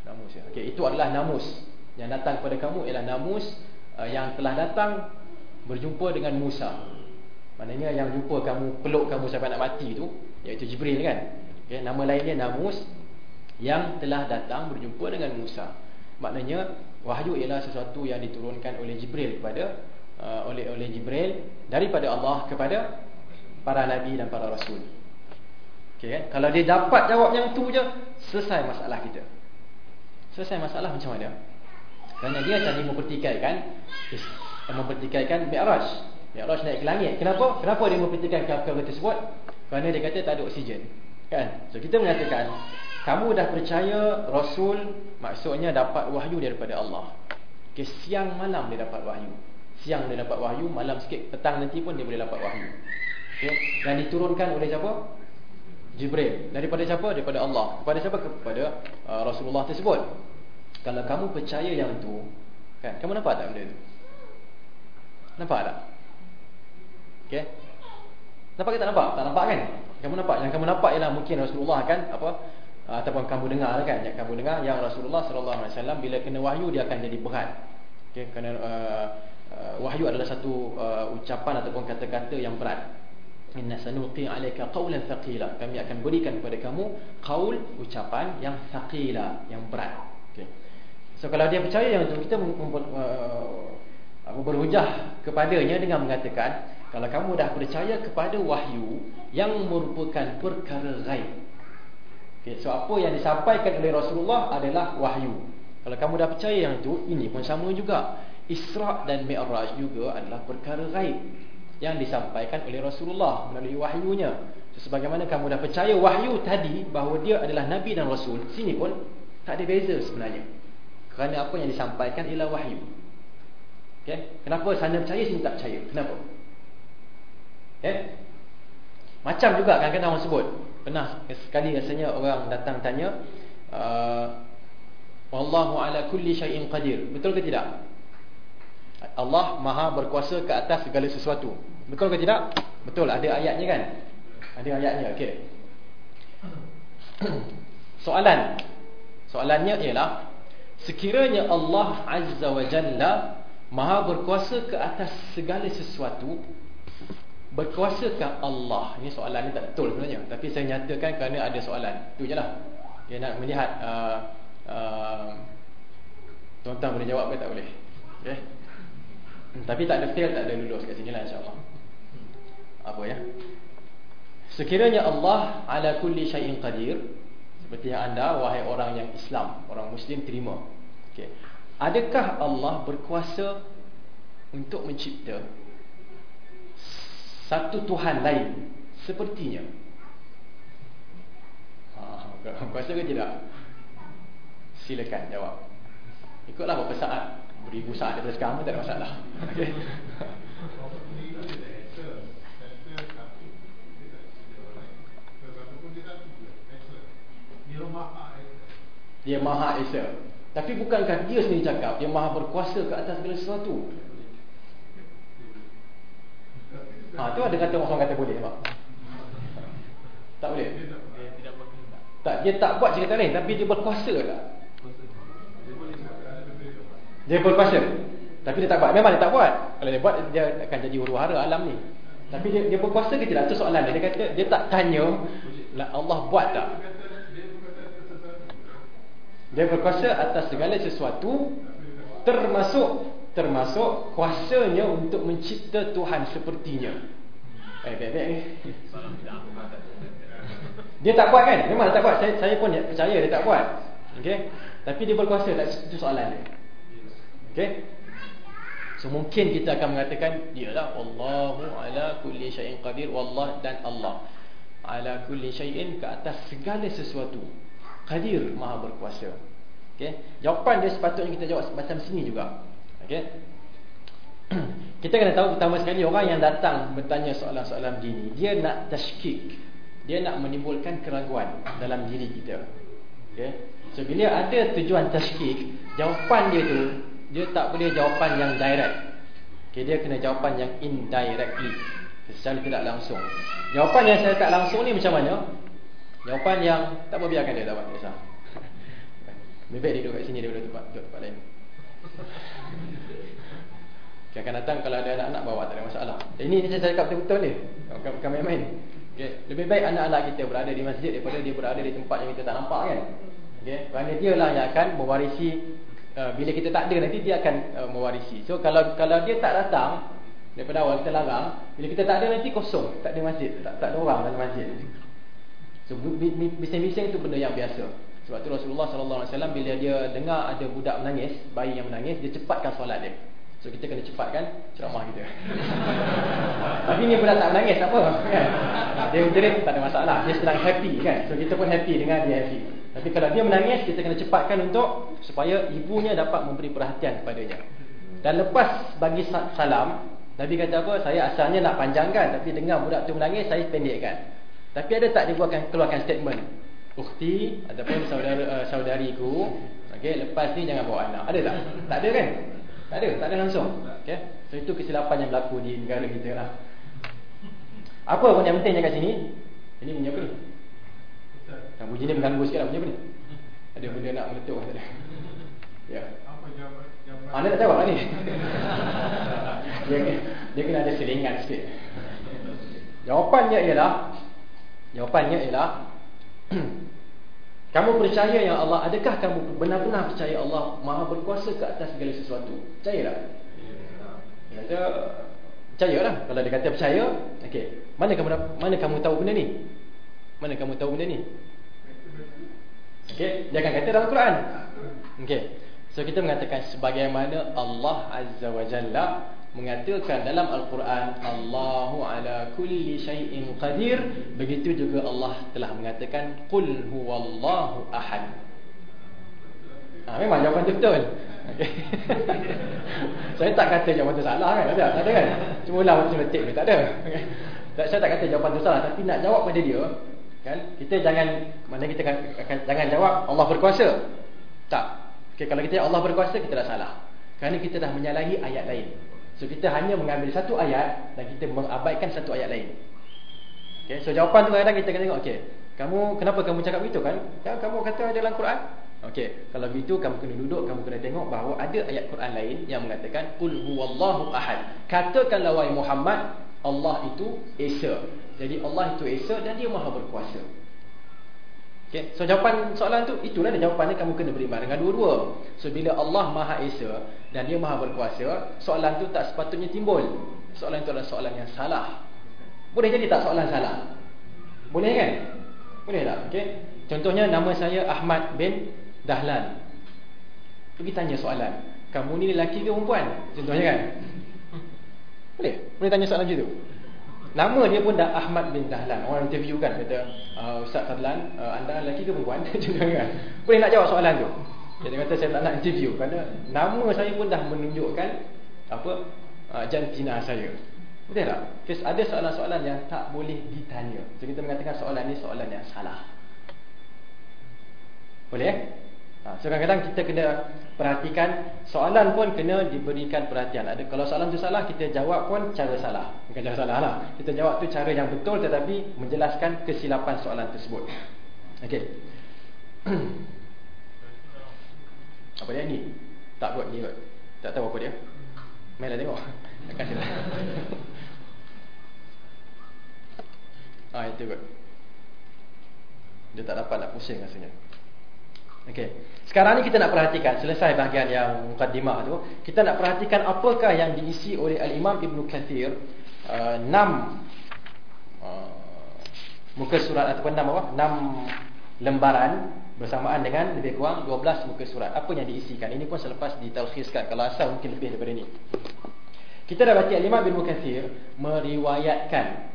Namus ya. Okey, itu adalah namus. Yang datang kepada kamu ialah namus uh, yang telah datang berjumpa dengan Musa. Maknanya yang jumpa kamu peluk kamu sampai nak mati tu iaitu Jibril kan. Okey, nama lainnya namus yang telah datang berjumpa dengan Musa. Maknanya wahyu ialah sesuatu yang diturunkan oleh Jibril kepada uh, oleh oleh Jibril daripada Allah kepada para nabi dan para rasul. Okey kan? Kalau dia dapat jawab yang tu je, selesai masalah kita. Selesai masalah macam mana? Kerana dia tadi mempertikaikan mempertikaikan Mi'raj. Mi'raj naik ke langit. Kenapa? Kenapa dia mempertikaikan perkara tersebut? Kerana dia kata tak ada oksigen. Kan? So kita mengatakan kamu dah percaya Rasul maksudnya dapat wahyu daripada Allah. Okay, siang malam dia dapat wahyu. Siang dia dapat wahyu, malam sikit petang nanti pun dia boleh dapat wahyu. Okay. Dan diturunkan oleh siapa? Jibril. Daripada siapa? Daripada Allah. Kepada siapa? Kepada uh, Rasulullah tersebut. Kalau kamu percaya yang itu, kan? Kamu nampak tak benda itu? Nampak tak? Okay. Nampak ke tak nampak? Tak nampak kan? Kamu nampak? Yang kamu nampak ialah mungkin Rasulullah kan apa? Uh, ataupun kamu dengar kan? Yang kamu dengar yang Rasulullah sallallahu alaihi wasallam bila kena wahyu dia akan jadi berat. Okay, kerana uh, uh, wahyu adalah satu uh, ucapan ataupun kata-kata yang berat. Inna sanuqi 'alaika qawlan thaqila. Kami akan berikan kepada kamu qaul ucapan yang thaqila, yang berat. Okay. So kalau dia percaya yang itu kita uh, berhujah kepadanya dengan mengatakan kalau kamu dah percaya kepada wahyu yang merupakan perkara ghaib. Okay, so apa yang disampaikan oleh Rasulullah adalah wahyu. Kalau kamu dah percaya yang itu, ini pun sama juga. Isra' dan Mi'raj juga adalah perkara gaib yang disampaikan oleh Rasulullah melalui wahyunya. So, sebagaimana kamu dah percaya wahyu tadi bahawa dia adalah Nabi dan Rasul, sini pun tak ada beza sebenarnya. Kerana apa yang disampaikan ialah wahyu. Okay? Kenapa sana percaya, sini tak percaya? Kenapa? Okay? Macam juga kena orang sebut. Pernah sekali rasanya orang datang tanya, uh, Wallahu ala kulli syai'in qadir. Betul ke tidak? Allah Maha berkuasa ke atas segala sesuatu. Betul ke tidak? Betul, ada ayatnya kan? Ada ayatnya, okey. Soalan. Soalannya ialah sekiranya Allah Azza wa Jalla Maha berkuasa ke atas segala sesuatu, berkuasakah Allah? Ini soalan ni tak betul sebenarnya, tapi saya nyatakan kerana ada soalan. Itu jelah. Dia nak melihat uh, Uh, tuan-tuan boleh jawab ke tak boleh? Okay. Hmm, tapi tak ada fail, tak ada lulus kat sini lah insyaAllah. Apa ya? Sekiranya Allah ala kulli syai'in qadir, seperti yang anda, wahai orang yang Islam, orang Muslim terima. Okay. Adakah Allah berkuasa untuk mencipta satu Tuhan lain sepertinya? Ha, kuasa ke tidak? Silakan jawab. Ikutlah berapa saat. Beribu saat daripada sekarang pun tak ada masalah. Okay. Dia Maha Esa. Tapi bukankah dia sendiri cakap dia Maha berkuasa ke atas segala sesuatu? Ha, tu ada kata orang kata boleh tak? Tak boleh. Tak, dia tak buat cerita lain tapi dia berkuasa tak? Dia berkuasa? Tapi dia tak buat. Memang dia tak buat. Kalau dia buat Dia akan jadi huru hara alam ni. Tapi dia, dia berkuasa ke tidak? Itu soalan dia. Dia kata Dia tak tanya lah Allah buat tak? Dia berkuasa atas segala sesuatu Termasuk Termasuk Kuasanya untuk mencipta Tuhan sepertinya Eh, baik-baik ni Dia tak buat kan? Memang tak buat Saya, saya pun percaya dia tak buat Okay Tapi dia berkuasa tak Itu soalan dia Okey. So mungkin kita akan mengatakan dialah Allahu ala kulli syai'in qadir wallah dan Allah ala kulli syai'in ke atas segala sesuatu. Qadir Maha berkuasa. Okey. Jawapan dia sepatutnya kita jawab macam sini juga. Okey. kita kena tahu pertama sekali orang yang datang bertanya soalan-soalan dini, dia nak tashkik. Dia nak menimbulkan keraguan dalam diri kita. Okey. So bila ada tujuan tashkik, jawapan dia tu dia tak boleh jawapan yang direct. Okay, dia kena jawapan yang indirectly. Secara tidak langsung. Jawapan yang saya tak langsung ni macam mana? Jawapan yang tak apa biarkan dia dapat kisah. Lebih baik dia duduk kat sini daripada tempat, tempat lain. Okay, akan datang kalau ada anak-anak bawa tak ada masalah. Ini ni saya cakap betul-betul ni. Bukan, bukan main-main. Okay. Lebih baik anak-anak kita berada di masjid daripada dia berada di tempat yang kita tak nampak kan. Okay. Kerana dia lah yang akan mewarisi uh, bila kita tak ada nanti dia akan uh, mewarisi. So kalau kalau dia tak datang daripada awal kita larang, bila kita tak ada nanti kosong, tak ada masjid, tak tak ada orang dalam masjid. So bising-bising itu benda yang biasa. Sebab tu Rasulullah sallallahu alaihi wasallam bila dia dengar ada budak menangis, bayi yang menangis, dia cepatkan solat dia. So kita kena cepatkan ceramah kita. Tapi ni budak tak menangis apa kan? Dia jerit tak ada masalah, dia sedang happy kan. So kita pun happy dengan dia happy. Tapi kalau dia menangis, kita kena cepatkan untuk supaya ibunya dapat memberi perhatian kepadanya. Dan lepas bagi salam, Nabi kata apa? Saya asalnya nak panjangkan tapi dengar budak tu menangis, saya pendekkan. Tapi ada tak dia keluarkan statement? Ukhti ataupun saudara uh, saudariku, okey, lepas ni jangan bawa anak. Ada tak? Tak ada kan? Tak ada, tak ada langsung. Okey. So itu kesilapan yang berlaku di negara kita lah. Apa pun yang pentingnya kat sini? Ini punya apa ni? Yang bunyi ni mengganggu sikit lah punya apa ni? Ada benda nak meletup tak ada? Ya. Apa jawapan? Anda nak jawab lah ni? dia, dia kena ada selingan sikit. Jawapannya ialah Jawapannya ialah Kamu percaya yang Allah Adakah kamu benar-benar percaya Allah Maha berkuasa ke atas segala sesuatu Percaya tak? Dia kata Percaya lah Kalau dia kata percaya okay. mana kamu mana kamu tahu benda ni? Mana kamu tahu benda ni? Okay. Dia akan kata dalam Quran okay. So kita mengatakan Sebagaimana Allah Azza wa Jalla mengatakan dalam Al-Quran Allahu ala kulli syai'in qadir. Begitu juga Allah telah mengatakan qul huwallahu ahad. Ha, memang jawapan tu betul. Okay. saya tak kata jawapan tu salah kan tak ada kan? Cuma lah macam letik tak ada. Okay. saya tak kata jawapan tu salah tapi nak jawab pada dia kan? Kita jangan mana kita akan jangan jawab Allah berkuasa. Tak. Okay, kalau kita Allah berkuasa kita dah salah. Kerana kita dah menyalahi ayat lain So kita hanya mengambil satu ayat dan kita mengabaikan satu ayat lain. Okay, so jawapan tu kadang kita kena tengok, okay, kamu kenapa kamu cakap begitu kan? Ya, kamu kata ada dalam Quran. Okey, kalau begitu kamu kena duduk, kamu kena tengok bahawa ada ayat Quran lain yang mengatakan qul huwallahu ahad. Katakanlah wahai Muhammad, Allah itu esa. Jadi Allah itu esa dan dia Maha berkuasa. Okay. So jawapan soalan tu itulah jawapannya kamu kena beriman dengan dua-dua. So bila Allah Maha Esa dan dia Maha berkuasa, soalan tu tak sepatutnya timbul. Soalan itu adalah soalan yang salah. Boleh jadi tak soalan salah? Boleh kan? Boleh tak? Okey. Contohnya nama saya Ahmad bin Dahlan. Pergi tanya soalan. Kamu ni lelaki ke perempuan? Contohnya kan? Boleh? Boleh tanya soalan macam tu? Nama dia pun dah Ahmad bin Dahlan. Orang interview kan kata, uh, Ustaz Fadlan, uh, anda lelaki ke perempuan? kan? Boleh nak jawab soalan tu? Dia kata saya tak nak interview kerana nama saya pun dah menunjukkan apa uh, jantina saya. Betul tak? Kes ada soalan-soalan yang tak boleh ditanya. So kita mengatakan soalan ni soalan yang salah. Boleh eh? Ha, so kadang-kadang kita kena perhatikan soalan pun kena diberikan perhatian. Ada kalau soalan tu salah kita jawab pun cara salah. Bukan cara salah lah. Kita jawab tu cara yang betul tetapi menjelaskan kesilapan soalan tersebut. Okey. apa dia ni? Tak buat ni kot. Tak tahu apa dia. Mainlah tengok. Akan sila. ah itu kot. Dia tak dapat nak pusing rasanya. Okey. Sekarang ni kita nak perhatikan selesai bahagian yang mukadimah tu, kita nak perhatikan apakah yang diisi oleh Al-Imam Ibn Kathir uh, 6 uh, muka surat ataupun 6 apa? 6 lembaran bersamaan dengan lebih kurang 12 muka surat. Apa yang diisikan? Ini pun selepas ditalkhiskan. Kalau asal mungkin lebih daripada ini. Kita dah baca Al-Imam Ibn Kathir meriwayatkan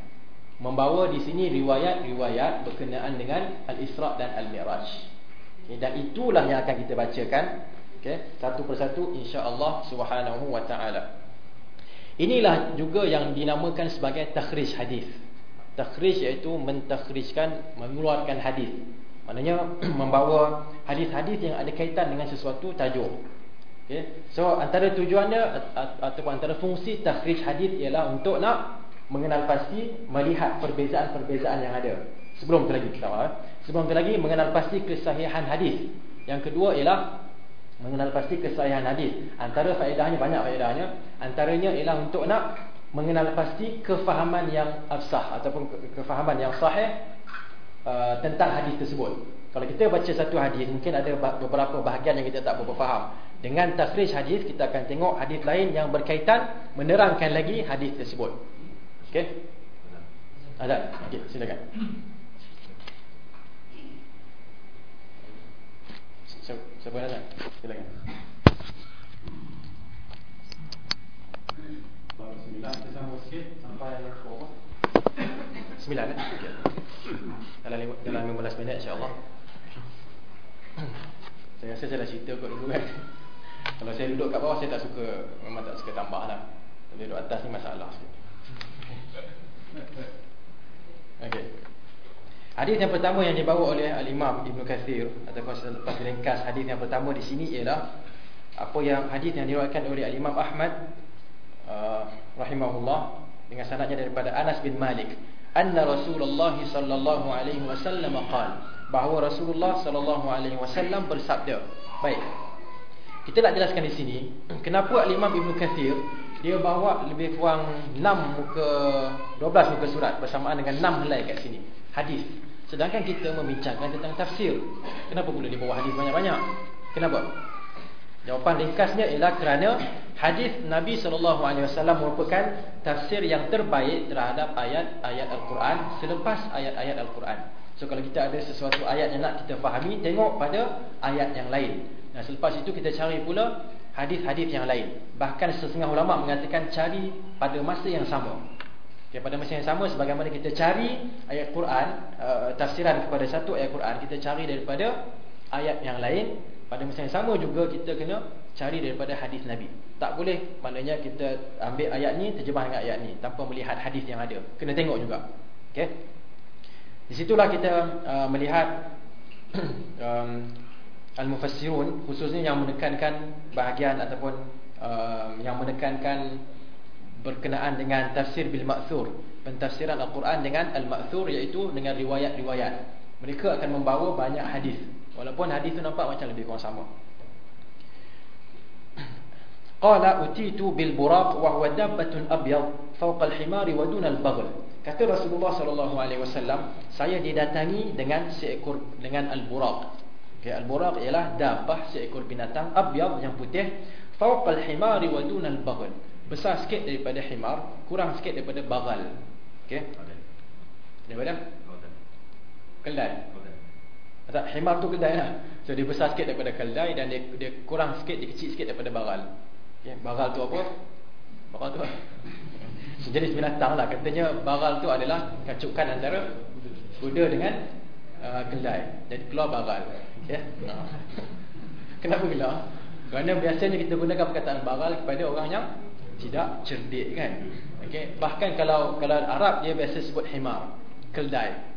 membawa di sini riwayat-riwayat berkenaan dengan Al-Isra' dan Al-Mi'raj. Okay, dan itulah yang akan kita bacakan okay, satu persatu insya-Allah Subhanahu wa taala. Inilah juga yang dinamakan sebagai takhrij hadis. Takhrij iaitu mentakhrijkan mengeluarkan hadis. Maknanya membawa hadis-hadis yang ada kaitan dengan sesuatu tajuk. Okay. So antara tujuannya ataupun antara fungsi takhrij hadis ialah untuk nak mengenal pasti melihat perbezaan-perbezaan yang ada. Sebelum tu lagi kita eh. Sebelum lagi mengenal pasti kesahihan hadis. Yang kedua ialah mengenal pasti kesahihan hadis. Antara faedahnya banyak faedahnya. Antaranya ialah untuk nak mengenal pasti kefahaman yang absah ataupun kefahaman yang sahih uh, tentang hadis tersebut. Kalau kita baca satu hadis mungkin ada beberapa bahagian yang kita tak berapa faham. Dengan takhrij hadis kita akan tengok hadis lain yang berkaitan menerangkan lagi hadis tersebut. Okey? Ada? Okey, silakan. Siapa nak? Silakan. Sembilan, kita sambung sikit sampai berapa? Sembilan, eh? Okay. Dalam, dalam 15 minit, insyaAllah. Saya rasa saya dah cerita kot dulu kan. Kalau saya duduk kat bawah saya tak suka memang tak suka tambah lah. Tapi duduk atas ni masalah sikit. Okey. Hadis yang pertama yang dibawa oleh Al-Imam Ibn Kathir ataupun selepas ringkas hadis yang pertama di sini ialah apa yang hadis yang diriwayatkan oleh Al-Imam Ahmad uh, rahimahullah dengan sanadnya daripada Anas bin Malik. Anna Rasulullah sallallahu alaihi wasallam qala bahawa Rasulullah sallallahu alaihi wasallam bersabda baik kita nak jelaskan di sini kenapa Al-Imam Ibn Kathir dia bawa lebih kurang 6 muka 12 muka surat bersamaan dengan 6 helai kat sini hadis sedangkan kita membincangkan tentang tafsir kenapa pula dia bawa hadis banyak-banyak kenapa Jawapan ringkasnya ialah kerana hadis Nabi wasallam merupakan tafsir yang terbaik terhadap ayat-ayat Al-Quran selepas ayat-ayat Al-Quran. So kalau kita ada sesuatu ayat yang nak kita fahami, tengok pada ayat yang lain. Nah, selepas itu kita cari pula hadis-hadis yang lain. Bahkan setengah ulama mengatakan cari pada masa yang sama. Okay, pada masa yang sama sebagaimana kita cari ayat Quran, uh, tafsiran kepada satu ayat Quran, kita cari daripada ayat yang lain pada masa yang sama juga kita kena cari daripada hadis Nabi. Tak boleh maknanya kita ambil ayat ni terjemah dengan ayat ni tanpa melihat hadis yang ada. Kena tengok juga. Okey. Di situlah kita uh, melihat um, al-mufassirun khususnya yang menekankan bahagian ataupun uh, yang menekankan berkenaan dengan tafsir bil ma'thur, pentafsiran al-Quran dengan al-ma'thur iaitu dengan riwayat-riwayat. Mereka akan membawa banyak hadis Walaupun hadis tu nampak macam lebih kurang sama. Qala utitu bil buraq wa huwa dabbatun abyad fawqa al himari wa duna al baghl. Kata Rasulullah sallallahu alaihi wasallam, saya didatangi dengan seekor dengan al buraq. Okay, al buraq ialah dabbah seekor binatang abyad yang putih fawqa al himari wa duna al baghl. Besar sikit daripada himar, kurang sikit daripada bagal. Okey. Daripada? Kelai. Tak, himar tu kedai lah. So dia besar sikit daripada kedai dan dia, dia kurang sikit, dia kecil sikit daripada baral. Okay, baral tu apa? Baral tu Sejenis binatang lah. Katanya baral tu adalah kacukan antara kuda dengan uh, kedai. Jadi keluar baral. Okay. Kenapa keluar? Kerana biasanya kita gunakan perkataan baral kepada orang yang tidak cerdik kan. Okay. Bahkan kalau kalau Arab dia biasa sebut himar. Keldai.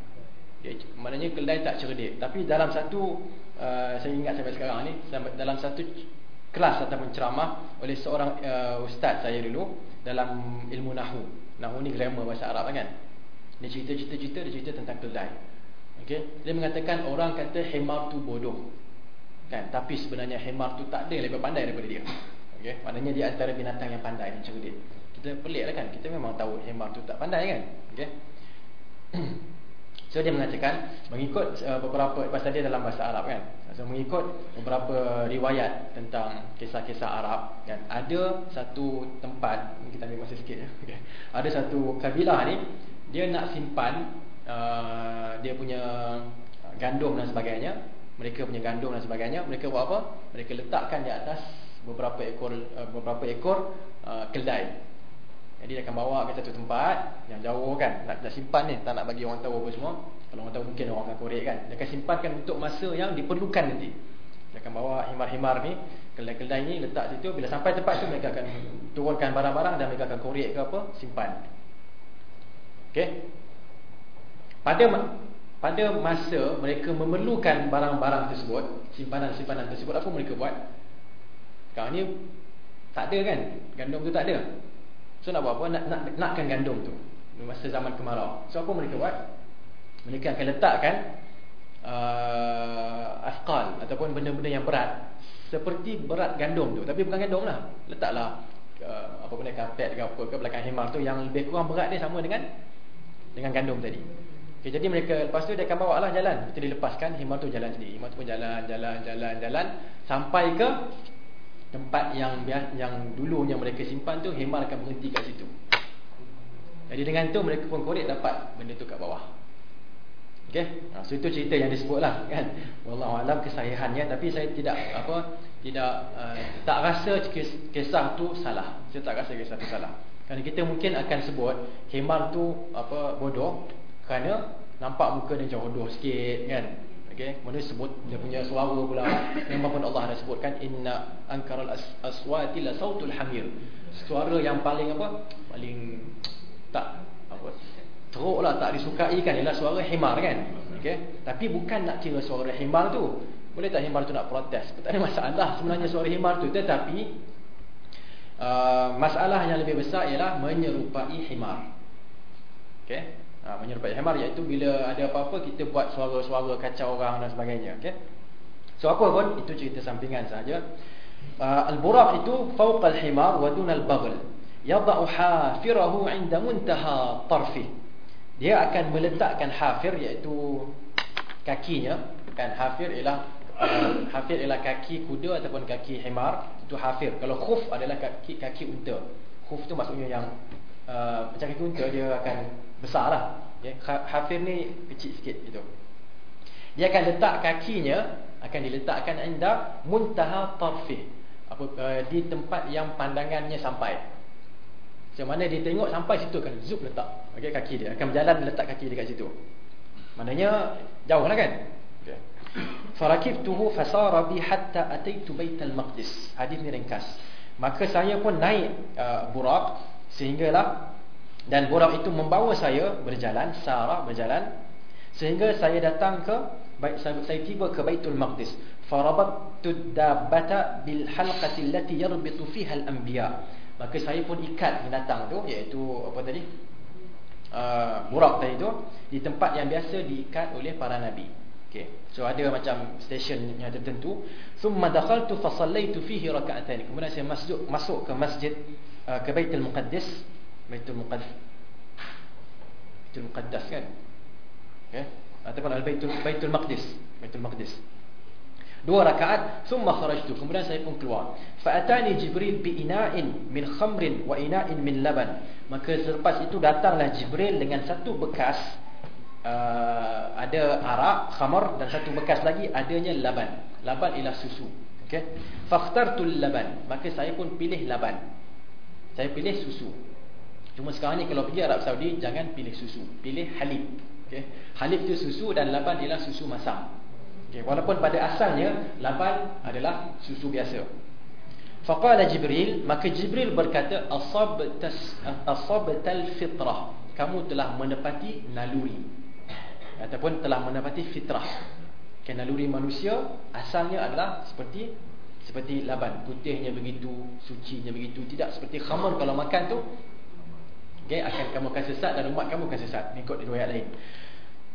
Ya, maknanya keldai tak cerdik. Tapi dalam satu uh, saya ingat sampai sekarang ni dalam satu kelas ataupun ceramah oleh seorang uh, ustaz saya dulu dalam ilmu nahu. Nahu ni grammar bahasa Arab kan? Dia cerita-cerita dia cerita tentang keldai. Okey. Dia mengatakan orang kata himar tu bodoh. Kan? Tapi sebenarnya himar tu tak ada lebih pandai daripada dia okey maknanya dia antara binatang yang pandai dan cerdik kita pelik lah kan kita memang tahu himar tu tak pandai kan okey So dia mengatakan mengikut uh, beberapa pasal dia dalam bahasa Arab kan. So mengikut beberapa riwayat tentang kisah-kisah Arab kan. Ada satu tempat kita ambil masa sikit ya. Okay. Ada satu kabilah ni dia nak simpan uh, dia punya gandum dan sebagainya. Mereka punya gandum dan sebagainya. Mereka buat apa? Mereka letakkan di atas beberapa ekor uh, beberapa ekor uh, keldai. Jadi dia akan bawa ke satu tempat yang jauh kan nak, nak simpan ni tak nak bagi orang tahu apa semua. Kalau orang tahu mungkin orang akan korek kan. Dia akan simpankan untuk masa yang diperlukan nanti. Dia akan bawa himar-himar ni, kedai-kedai ni letak situ bila sampai tempat tu mereka akan turunkan barang-barang dan mereka akan korek ke apa, simpan. Okey. Pada pada masa mereka memerlukan barang-barang tersebut, simpanan-simpanan tersebut apa mereka buat? Sekarang ni tak ada kan? Gandum tu tak ada. So nak buat apa? Nak, nak, nakkan gandum tu Masa zaman kemarau So apa mereka buat? Mereka akan letakkan uh, Afqal Ataupun benda-benda yang berat Seperti berat gandum tu Tapi bukan gandum lah Letaklah uh, Apa benda kapet ke apa ke belakang himar tu Yang lebih kurang berat dia sama dengan Dengan gandum tadi okay, Jadi mereka lepas tu dia akan bawa lah jalan Kita dilepaskan himar tu jalan sendiri Himar tu pun jalan, jalan, jalan, jalan Sampai ke tempat yang yang dulunya mereka simpan tu hemar akan berhenti kat situ. Jadi dengan tu mereka pun korek dapat benda tu kat bawah. Okey. Ha, so itu cerita yang disebutlah kan. Wallahu alam kesahihannya tapi saya tidak apa tidak uh, tak rasa kisah tu salah. Saya tak rasa kisah tu salah. Kerana kita mungkin akan sebut hemar tu apa bodoh kerana nampak muka dia jodoh sikit kan. Okey, mana sebut dia punya suara pula. Memang pun Allah ada sebutkan inna ankaral aswati la sautul hamir. Suara yang paling apa? Paling tak apa? Teruk lah tak disukai kan ialah suara himar kan. Okey. Tapi bukan nak kira suara himar tu. Boleh tak himar tu nak protes? Tak ada masalah sebenarnya suara himar tu tetapi uh, masalah yang lebih besar ialah menyerupai himar. Okey ha, menyerupai himar iaitu bila ada apa-apa kita buat suara-suara kacau orang dan sebagainya okey? So apa pun itu cerita sampingan saja uh, al-buraq itu fawq al-himar wa dun al-baghl yad'u hafirahu 'inda muntaha tarfi. Dia akan meletakkan hafir iaitu kakinya. Kan hafir ialah hafir ialah kaki kuda ataupun kaki himar. Itu hafir. Kalau khuf adalah kaki kaki unta. Khuf tu maksudnya yang uh, macam kaki unta dia akan besar lah ya, Hafir ni kecil sikit gitu. Dia akan letak kakinya Akan diletakkan anda Muntaha tarfih apa, uh, Di tempat yang pandangannya sampai. Macam mana dia tengok sampai situ akan zup letak. Okay, Kaki dia. Akan berjalan letak kaki dekat situ. Maknanya jauh lah kan? Okay. Farakibtuhu fasara bi hatta ataitu baital maqdis. Hadis ni ringkas. Maka saya pun naik uh, burak Sehinggalah dan buraq itu membawa saya berjalan sarah berjalan sehingga saya datang ke saya, tiba ke Baitul Maqdis. Farabattu dabbata bil halqati allati yarbitu fiha al anbiya maka saya pun ikat binatang tu iaitu apa tadi? Uh, tadi tu di tempat yang biasa diikat oleh para nabi. Okey. So ada macam stesen yang tertentu. Thumma dakhaltu fa sallaitu fihi rak'atayn kemudian saya masuk masuk ke masjid uh, ke Baitul Muqaddis Baitul Muqaddas. Baitul Muqaddas kan? Okay? Ataupun Al-Baitul Baitul Maqdis. Baitul Maqdis. Dua rakaat Thumma kharajtu. Kemudian saya pun keluar. Fa'atani Jibril bi ina'in min khamrin wa ina'in min laban. Maka selepas itu datanglah Jibril dengan satu bekas uh, Ada arak, khamar dan satu bekas lagi adanya laban. Laban ialah susu. Okay. Fakhtartul laban. Maka saya pun pilih laban. Saya pilih susu Cuma sekarang ni kalau pergi Arab Saudi jangan pilih susu, pilih halib. Okey. Halib tu susu dan laban ialah susu masam. Okey, walaupun pada asalnya laban adalah susu biasa. Faqala Jibril, maka Jibril berkata asabtas asabtal fitrah. Kamu telah menepati naluri. Ataupun telah menepati fitrah. Okay, naluri manusia asalnya adalah seperti seperti laban, putihnya begitu, sucinya begitu, tidak seperti khamar kalau makan tu okay, akan kamu akan sesat dan umat kamu akan sesat. Mengikut riwayat lain.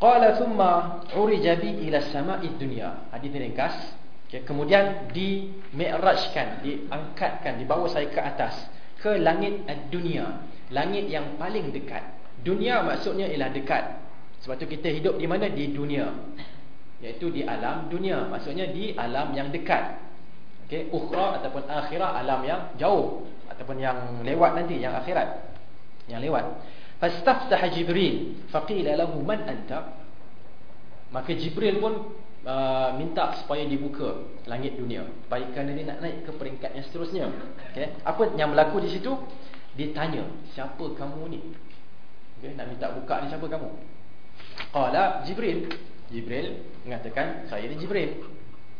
Qala thumma urija bi ila sama'i dunya hadis ringkas. Okay, kemudian di mi'rajkan diangkatkan dibawa saya ke atas ke langit dunia. Langit yang paling dekat. Dunia maksudnya ialah dekat. Sebab tu kita hidup di mana? Di dunia. Iaitu di alam dunia. Maksudnya di alam yang dekat. Okey ukhra ataupun akhirah alam yang jauh. Ataupun yang lewat nanti yang akhirat yang lewat. Fastaftah jibril faqila lahu man anta? Maka jibril pun uh, minta supaya dibuka langit dunia. Supaya kerana dia nak naik ke peringkat yang seterusnya. Okey apa yang berlaku di situ? Ditanya siapa kamu ni? Okey nak minta buka ni siapa kamu? Qala jibril. Jibril mengatakan saya ni jibril.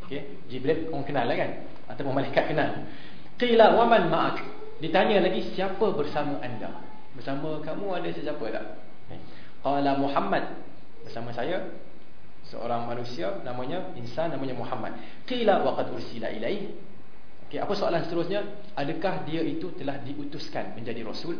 Okey jibril orang kenal lah kan? Ataupun malaikat kenal. Qila wa man ma'ak? Ditanya lagi siapa bersama anda Bersama kamu ada sesiapa tak? Eh, qala Muhammad bersama saya seorang manusia namanya insan namanya Muhammad. Qila wa qad ursila ilaihi. Okey, apa soalan seterusnya? Adakah dia itu telah diutuskan menjadi rasul?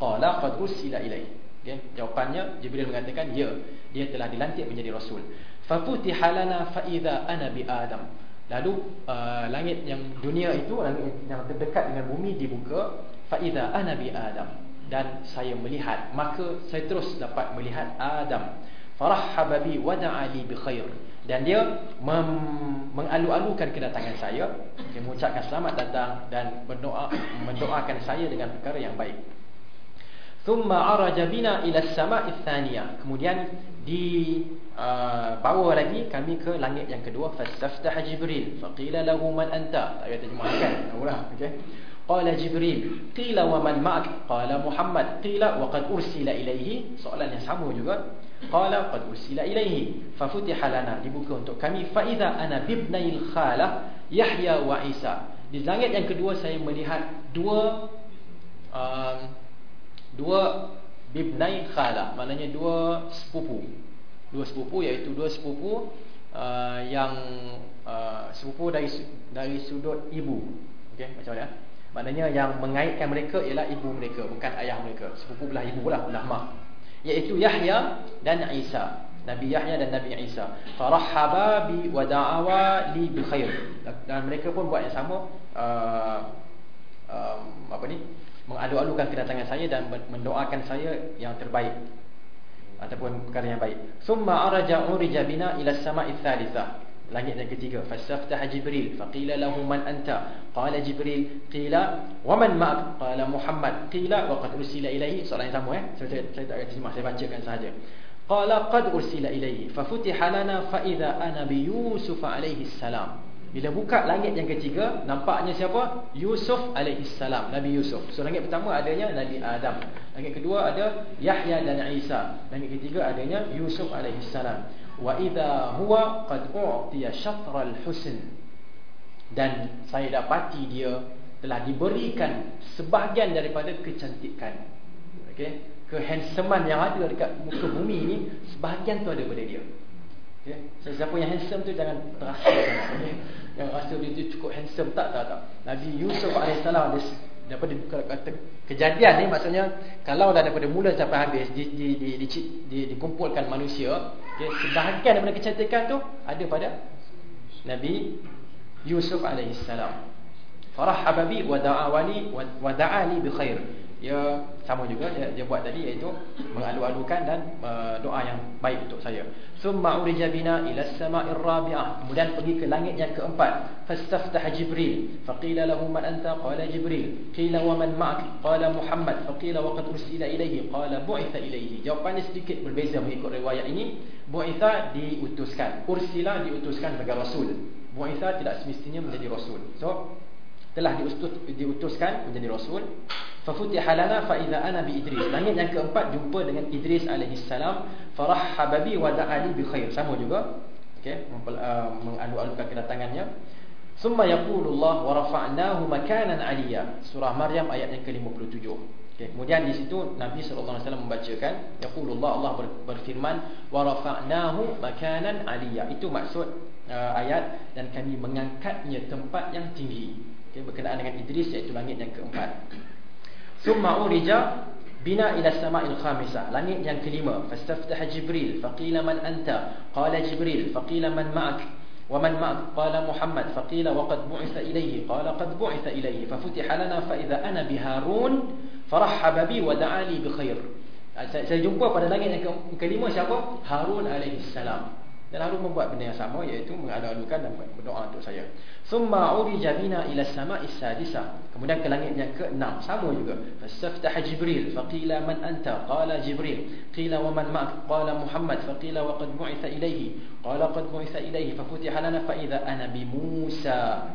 Qala qad ursila ilaihi. Okey, jawapannya Jibril mengatakan ya, dia telah dilantik menjadi rasul. Fa futiha lana fa idza ana bi Adam. Lalu uh, langit yang dunia itu langit yang terdekat dengan bumi dibuka fa idza ana bi Adam. Dan saya melihat maka saya terus dapat melihat Adam. Farahhaba bi wa da'ali bi khair. Dan dia mengalu-alukan kedatangan saya. Dia mengucapkan selamat datang dan berdoa mendoakan saya dengan perkara yang baik. Thumma araja bina ila as-sama'i kemudian di uh, bawa lagi kami ke langit yang kedua. Fastaftah jibril. Faqila lahu man anta. Tak terjemahkan. Ulah okey Qala Jibril, qila wa man ma'ak? Qala Muhammad, qila wa qad ursila ilaihi. Soalan yang sama juga. qala qad ursila ilaihi. Fa futiha lana dibuka untuk kami. Fa idza ana bibnail khalah yahya wa isa. Di langit yang kedua saya melihat dua um, dua bibnai khalah. Maknanya dua sepupu. Dua sepupu iaitu dua sepupu uh, yang uh, sepupu dari dari sudut ibu. Okey macam mana maknanya yang mengaitkan mereka ialah ibu mereka bukan ayah mereka. Sepupu belah ibu lah belah mak. Iaitu Yahya dan Isa. Nabi Yahya dan Nabi Isa. Farahaba bi wa da'awa li bi khair. Dan mereka pun buat yang sama uh, um, apa ni mengalu-alukan kedatangan saya dan mendoakan saya yang terbaik. Ataupun perkara yang baik. Summa araja urija bina ila as-sama'i ats-tsalitsah. Langit yang ketiga, fastaftaha Jibril, faqila lahu man anta? Qala Jibril, qila wa man ma'ak? Qala Muhammad, qila wa qad ursila ilaihi. Soalan yang sama eh. Saya, saya, saya tak terjemah, saya bacakan sahaja. Qala qad ursila ilaihi, fa futiha lana fa idza ana bi Yusuf alaihi salam. Bila buka langit yang ketiga, nampaknya siapa? Yusuf alaihi salam, Nabi Yusuf. So langit pertama adanya Nabi Adam. Langit kedua ada Yahya dan Isa. Langit ketiga adanya Yusuf alaihi salam. Wa idza huwa qad u'tiya syatral husn. Dan saya dapati dia telah diberikan sebahagian daripada kecantikan. Okey, kehandsomean yang ada dekat muka bumi ni sebahagian tu ada pada dia. Okay. So, siapa yang handsome tu jangan terasa okay. Yang rasa dia tu cukup handsome tak tak tak. Nabi Yusuf AS dia, daripada kata kejadian ni maksudnya kalau dah daripada mula sampai habis di, di, di, di, di, di, dikumpulkan manusia okay, sebahagian daripada kecantikan tu ada pada Nabi Yusuf AS. Farahaba bi wa da'awani wa da'ali bi khair dia sama juga dia, dia buat tadi iaitu mengalu-alukan dan uh, doa yang baik untuk saya. Summa urija bina ila as-sama'ir rabi'ah. Kemudian pergi ke langit yang keempat. Fastaftaha Jibril. Faqila lahu man anta? Qala Jibril. Qila wa man ma'ak? Qala Muhammad. Faqila wa qad ursila ilayhi? Qala bu'itha ilayhi. Jawapannya sedikit berbeza mengikut riwayat ini. Bu'itha diutuskan. Ursila diutuskan sebagai rasul. Bu'itha tidak semestinya menjadi rasul. So telah diutus, diutuskan menjadi rasul. Fafutiha lana fa idza ana bi idris. Langit yang keempat jumpa dengan idris alaihi salam. Farahhaba bi wa da'ali bi khair. Sama juga okey uh, mengalu-alukan kedatangannya. Summa yaqulullah wa rafa'nahu makanan aliyya. Surah maryam ayat yang ke-57. Okey kemudian di situ nabi sallallahu alaihi wasallam membacakan yaqulullah Allah berfirman wa rafa'nahu makanan aliyya. Itu maksud uh, ayat dan kami mengangkatnya tempat yang tinggi okay, berkenaan dengan Idris iaitu langit yang keempat. Summa urija bina ila sama'il khamisah, langit yang kelima. Fastaftaha Jibril, faqila man anta? Qala Jibril, faqila man ma'ak? Wa man ma'ak? Qala Muhammad, faqila wa qad bu'itha ilayhi? Qala qad bu'itha ilayhi. Fafutiha lana fa idza ana bi Harun, farahhaba bi wa da'ali bi khair. Saya, jumpa pada langit yang kelima siapa? Harun alaihi salam. Dan Harun membuat benda yang sama iaitu mengadu-adukan dan berdoa untuk saya. Summa urija bina ila sama'i sadisa. Kemudian ke langit yang keenam sama juga. Fastaftaha Jibril faqila man anta? Qala Jibril. Qila wa man ma'ak? Qala Muhammad. Faqila wa qad bu'itha ilayhi. Qala qad bu'itha ilayhi. Fafutiha lana fa idza ana bi Musa.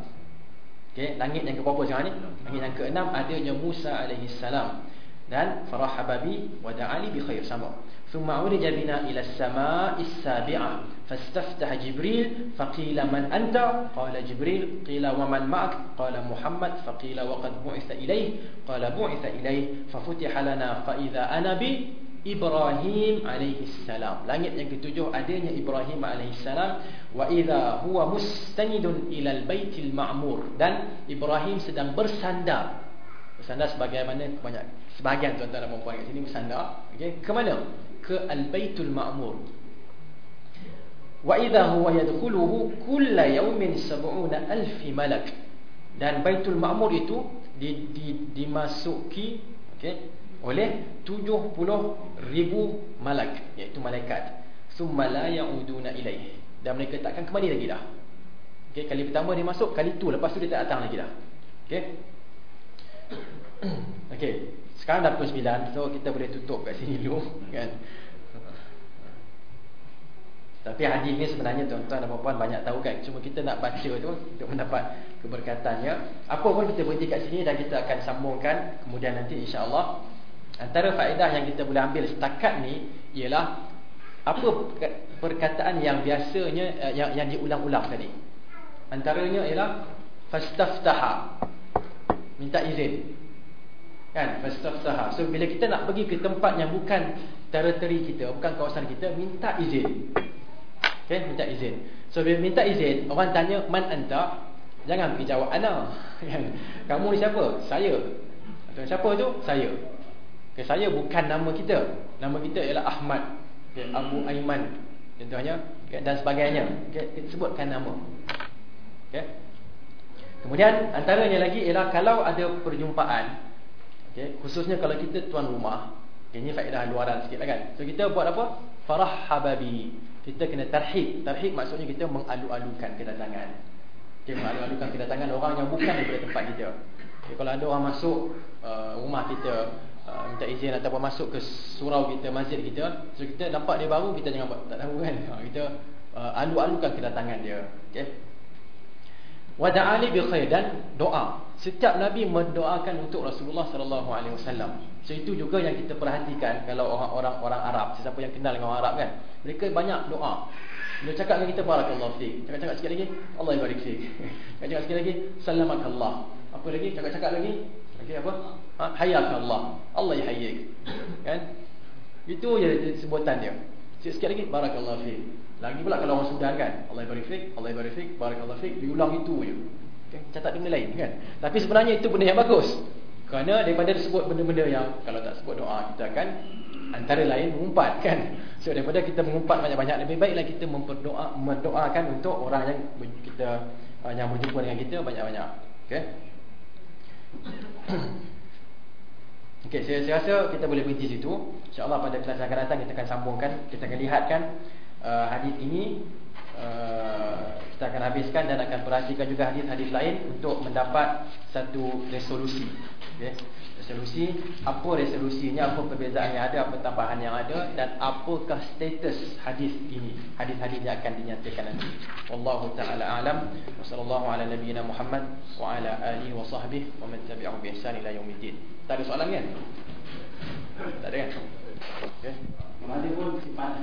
Okey, langit yang keberapa sekarang ni? Langit yang keenam adanya Musa alaihi salam dan farahababi wada'ali bi khair sama. Thumma urija bina ila as-sama'i as-sabi'ah fastaftaha jibril faqila man anta? Qala jibril qila wa man ma'ak? Qala muhammad faqila wa qad bu'itha ilayhi qala bu'itha ilayhi fa futiha lana fa idha ana bi ibrahim alaihi salam langit yang ketujuh adanya ibrahim alaihi salam wa idha huwa mustanidun ila al-baitil ma'mur dan ibrahim sedang bersandar Bersandar sebagaimana banyak sebahagian tuan-tuan dan puan-puan kat sini bersandar, okey. Ke mana? ke Al-Baitul Ma'mur. Wa idza huwa yadkhuluhu kull yawmin 70 alf malak. Dan Baitul Ma'mur itu di, di, dimasuki okay, oleh 70 ribu malak iaitu malaikat. Summa la ya'uduna ilaih. Dan mereka takkan kembali lagi dah. Okey, kali pertama dia masuk, kali tu lepas tu dia tak datang lagi dah. Okey. Okey. Sekarang dah pukul 9 So kita boleh tutup kat sini dulu kan? Tapi hadis ni sebenarnya tuan-tuan dan puan banyak tahu kan Cuma kita nak baca tu Untuk mendapat keberkatannya Apa pun kita berhenti kat sini Dan kita akan sambungkan Kemudian nanti insya Allah Antara faedah yang kita boleh ambil setakat ni Ialah apa perkataan yang biasanya uh, yang yang diulang-ulang tadi antaranya ialah fastaftaha minta izin. Kan? Fastaftaha so bila kita nak pergi ke tempat yang bukan teritori kita bukan kawasan kita minta izin. Okay minta izin. So bila minta izin orang tanya man anta? Jangan pergi jawab ana. Kan? kamu ni siapa? Saya. Atau siapa tu? Saya. Okay, saya bukan nama kita. Nama kita ialah ahmad. Okay, abu aiman. Contohnya. Okay, dan sebagainya. Kita sebutkan nama. Okay. Kemudian antaranya lagi ialah kalau ada perjumpaan okay, khususnya kalau kita tuan rumah Okay, ini faedah luaran sikit lah kan. So kita buat apa? Farah hababi. Kita kena tarhib. Tarhib maksudnya kita mengalu-alukan kedatangan. Okay, mengalu-alukan kedatangan orang yang bukan daripada tempat kita. Okay, kalau ada orang masuk uh, rumah kita, uh, minta izin ataupun masuk ke surau kita, masjid kita. So kita nampak dia baru, kita jangan buat. Tak tahu kan. Uh, kita uh, alu-alukan kedatangan dia. Okay. Wada'ali bi khair dan doa. Setiap Nabi mendoakan untuk Rasulullah sallallahu alaihi wasallam. So itu juga yang kita perhatikan kalau orang-orang orang Arab, siapa yang kenal dengan orang Arab kan. Mereka banyak doa. Dia cakap dengan kita barakallahu fik. Cakap-cakap sikit lagi, Allah barik fik. Cakap-cakap sikit lagi, salamakallah. Apa lagi? Cakap-cakap lagi. Lagi apa? Ha, hayakallah. Allah yahyik. Kan? Itu je sebutan dia. Sikit-sikit lagi barakallahu fik. Lagi pula kalau orang Sudan kan, Allah barik fik, Allah barik fik, barakallahu fik, diulang itu je. Okay? Catat benda lain kan. Tapi sebenarnya itu benda yang bagus. Kerana daripada disebut benda-benda yang kalau tak sebut doa kita akan antara lain mengumpat kan. So daripada kita mengumpat banyak-banyak lebih baiklah kita memperdoa mendoakan untuk orang yang kita uh, yang berjumpa dengan kita banyak-banyak. Okey. Okey, saya, saya rasa kita boleh berhenti situ. Insya-Allah pada kelas akan datang kita akan sambungkan, kita akan lihatkan uh, hadis ini uh, kita akan habiskan dan akan perhatikan juga hadis-hadis lain untuk mendapat satu resolusi okay. Resolusi Apa resolusinya, apa perbezaan yang ada Apa tambahan yang ada Dan apakah status hadis ini Hadis-hadis yang akan dinyatakan nanti Wallahu ta'ala alam Wa sallallahu ala nabiyina Muhammad Wa ala alihi wa sahbihi Wa man tabi'ahu bi ihsan ila yaumiddin Tak ada soalan kan? Tak ada kan? Okay. Mana pun sifat.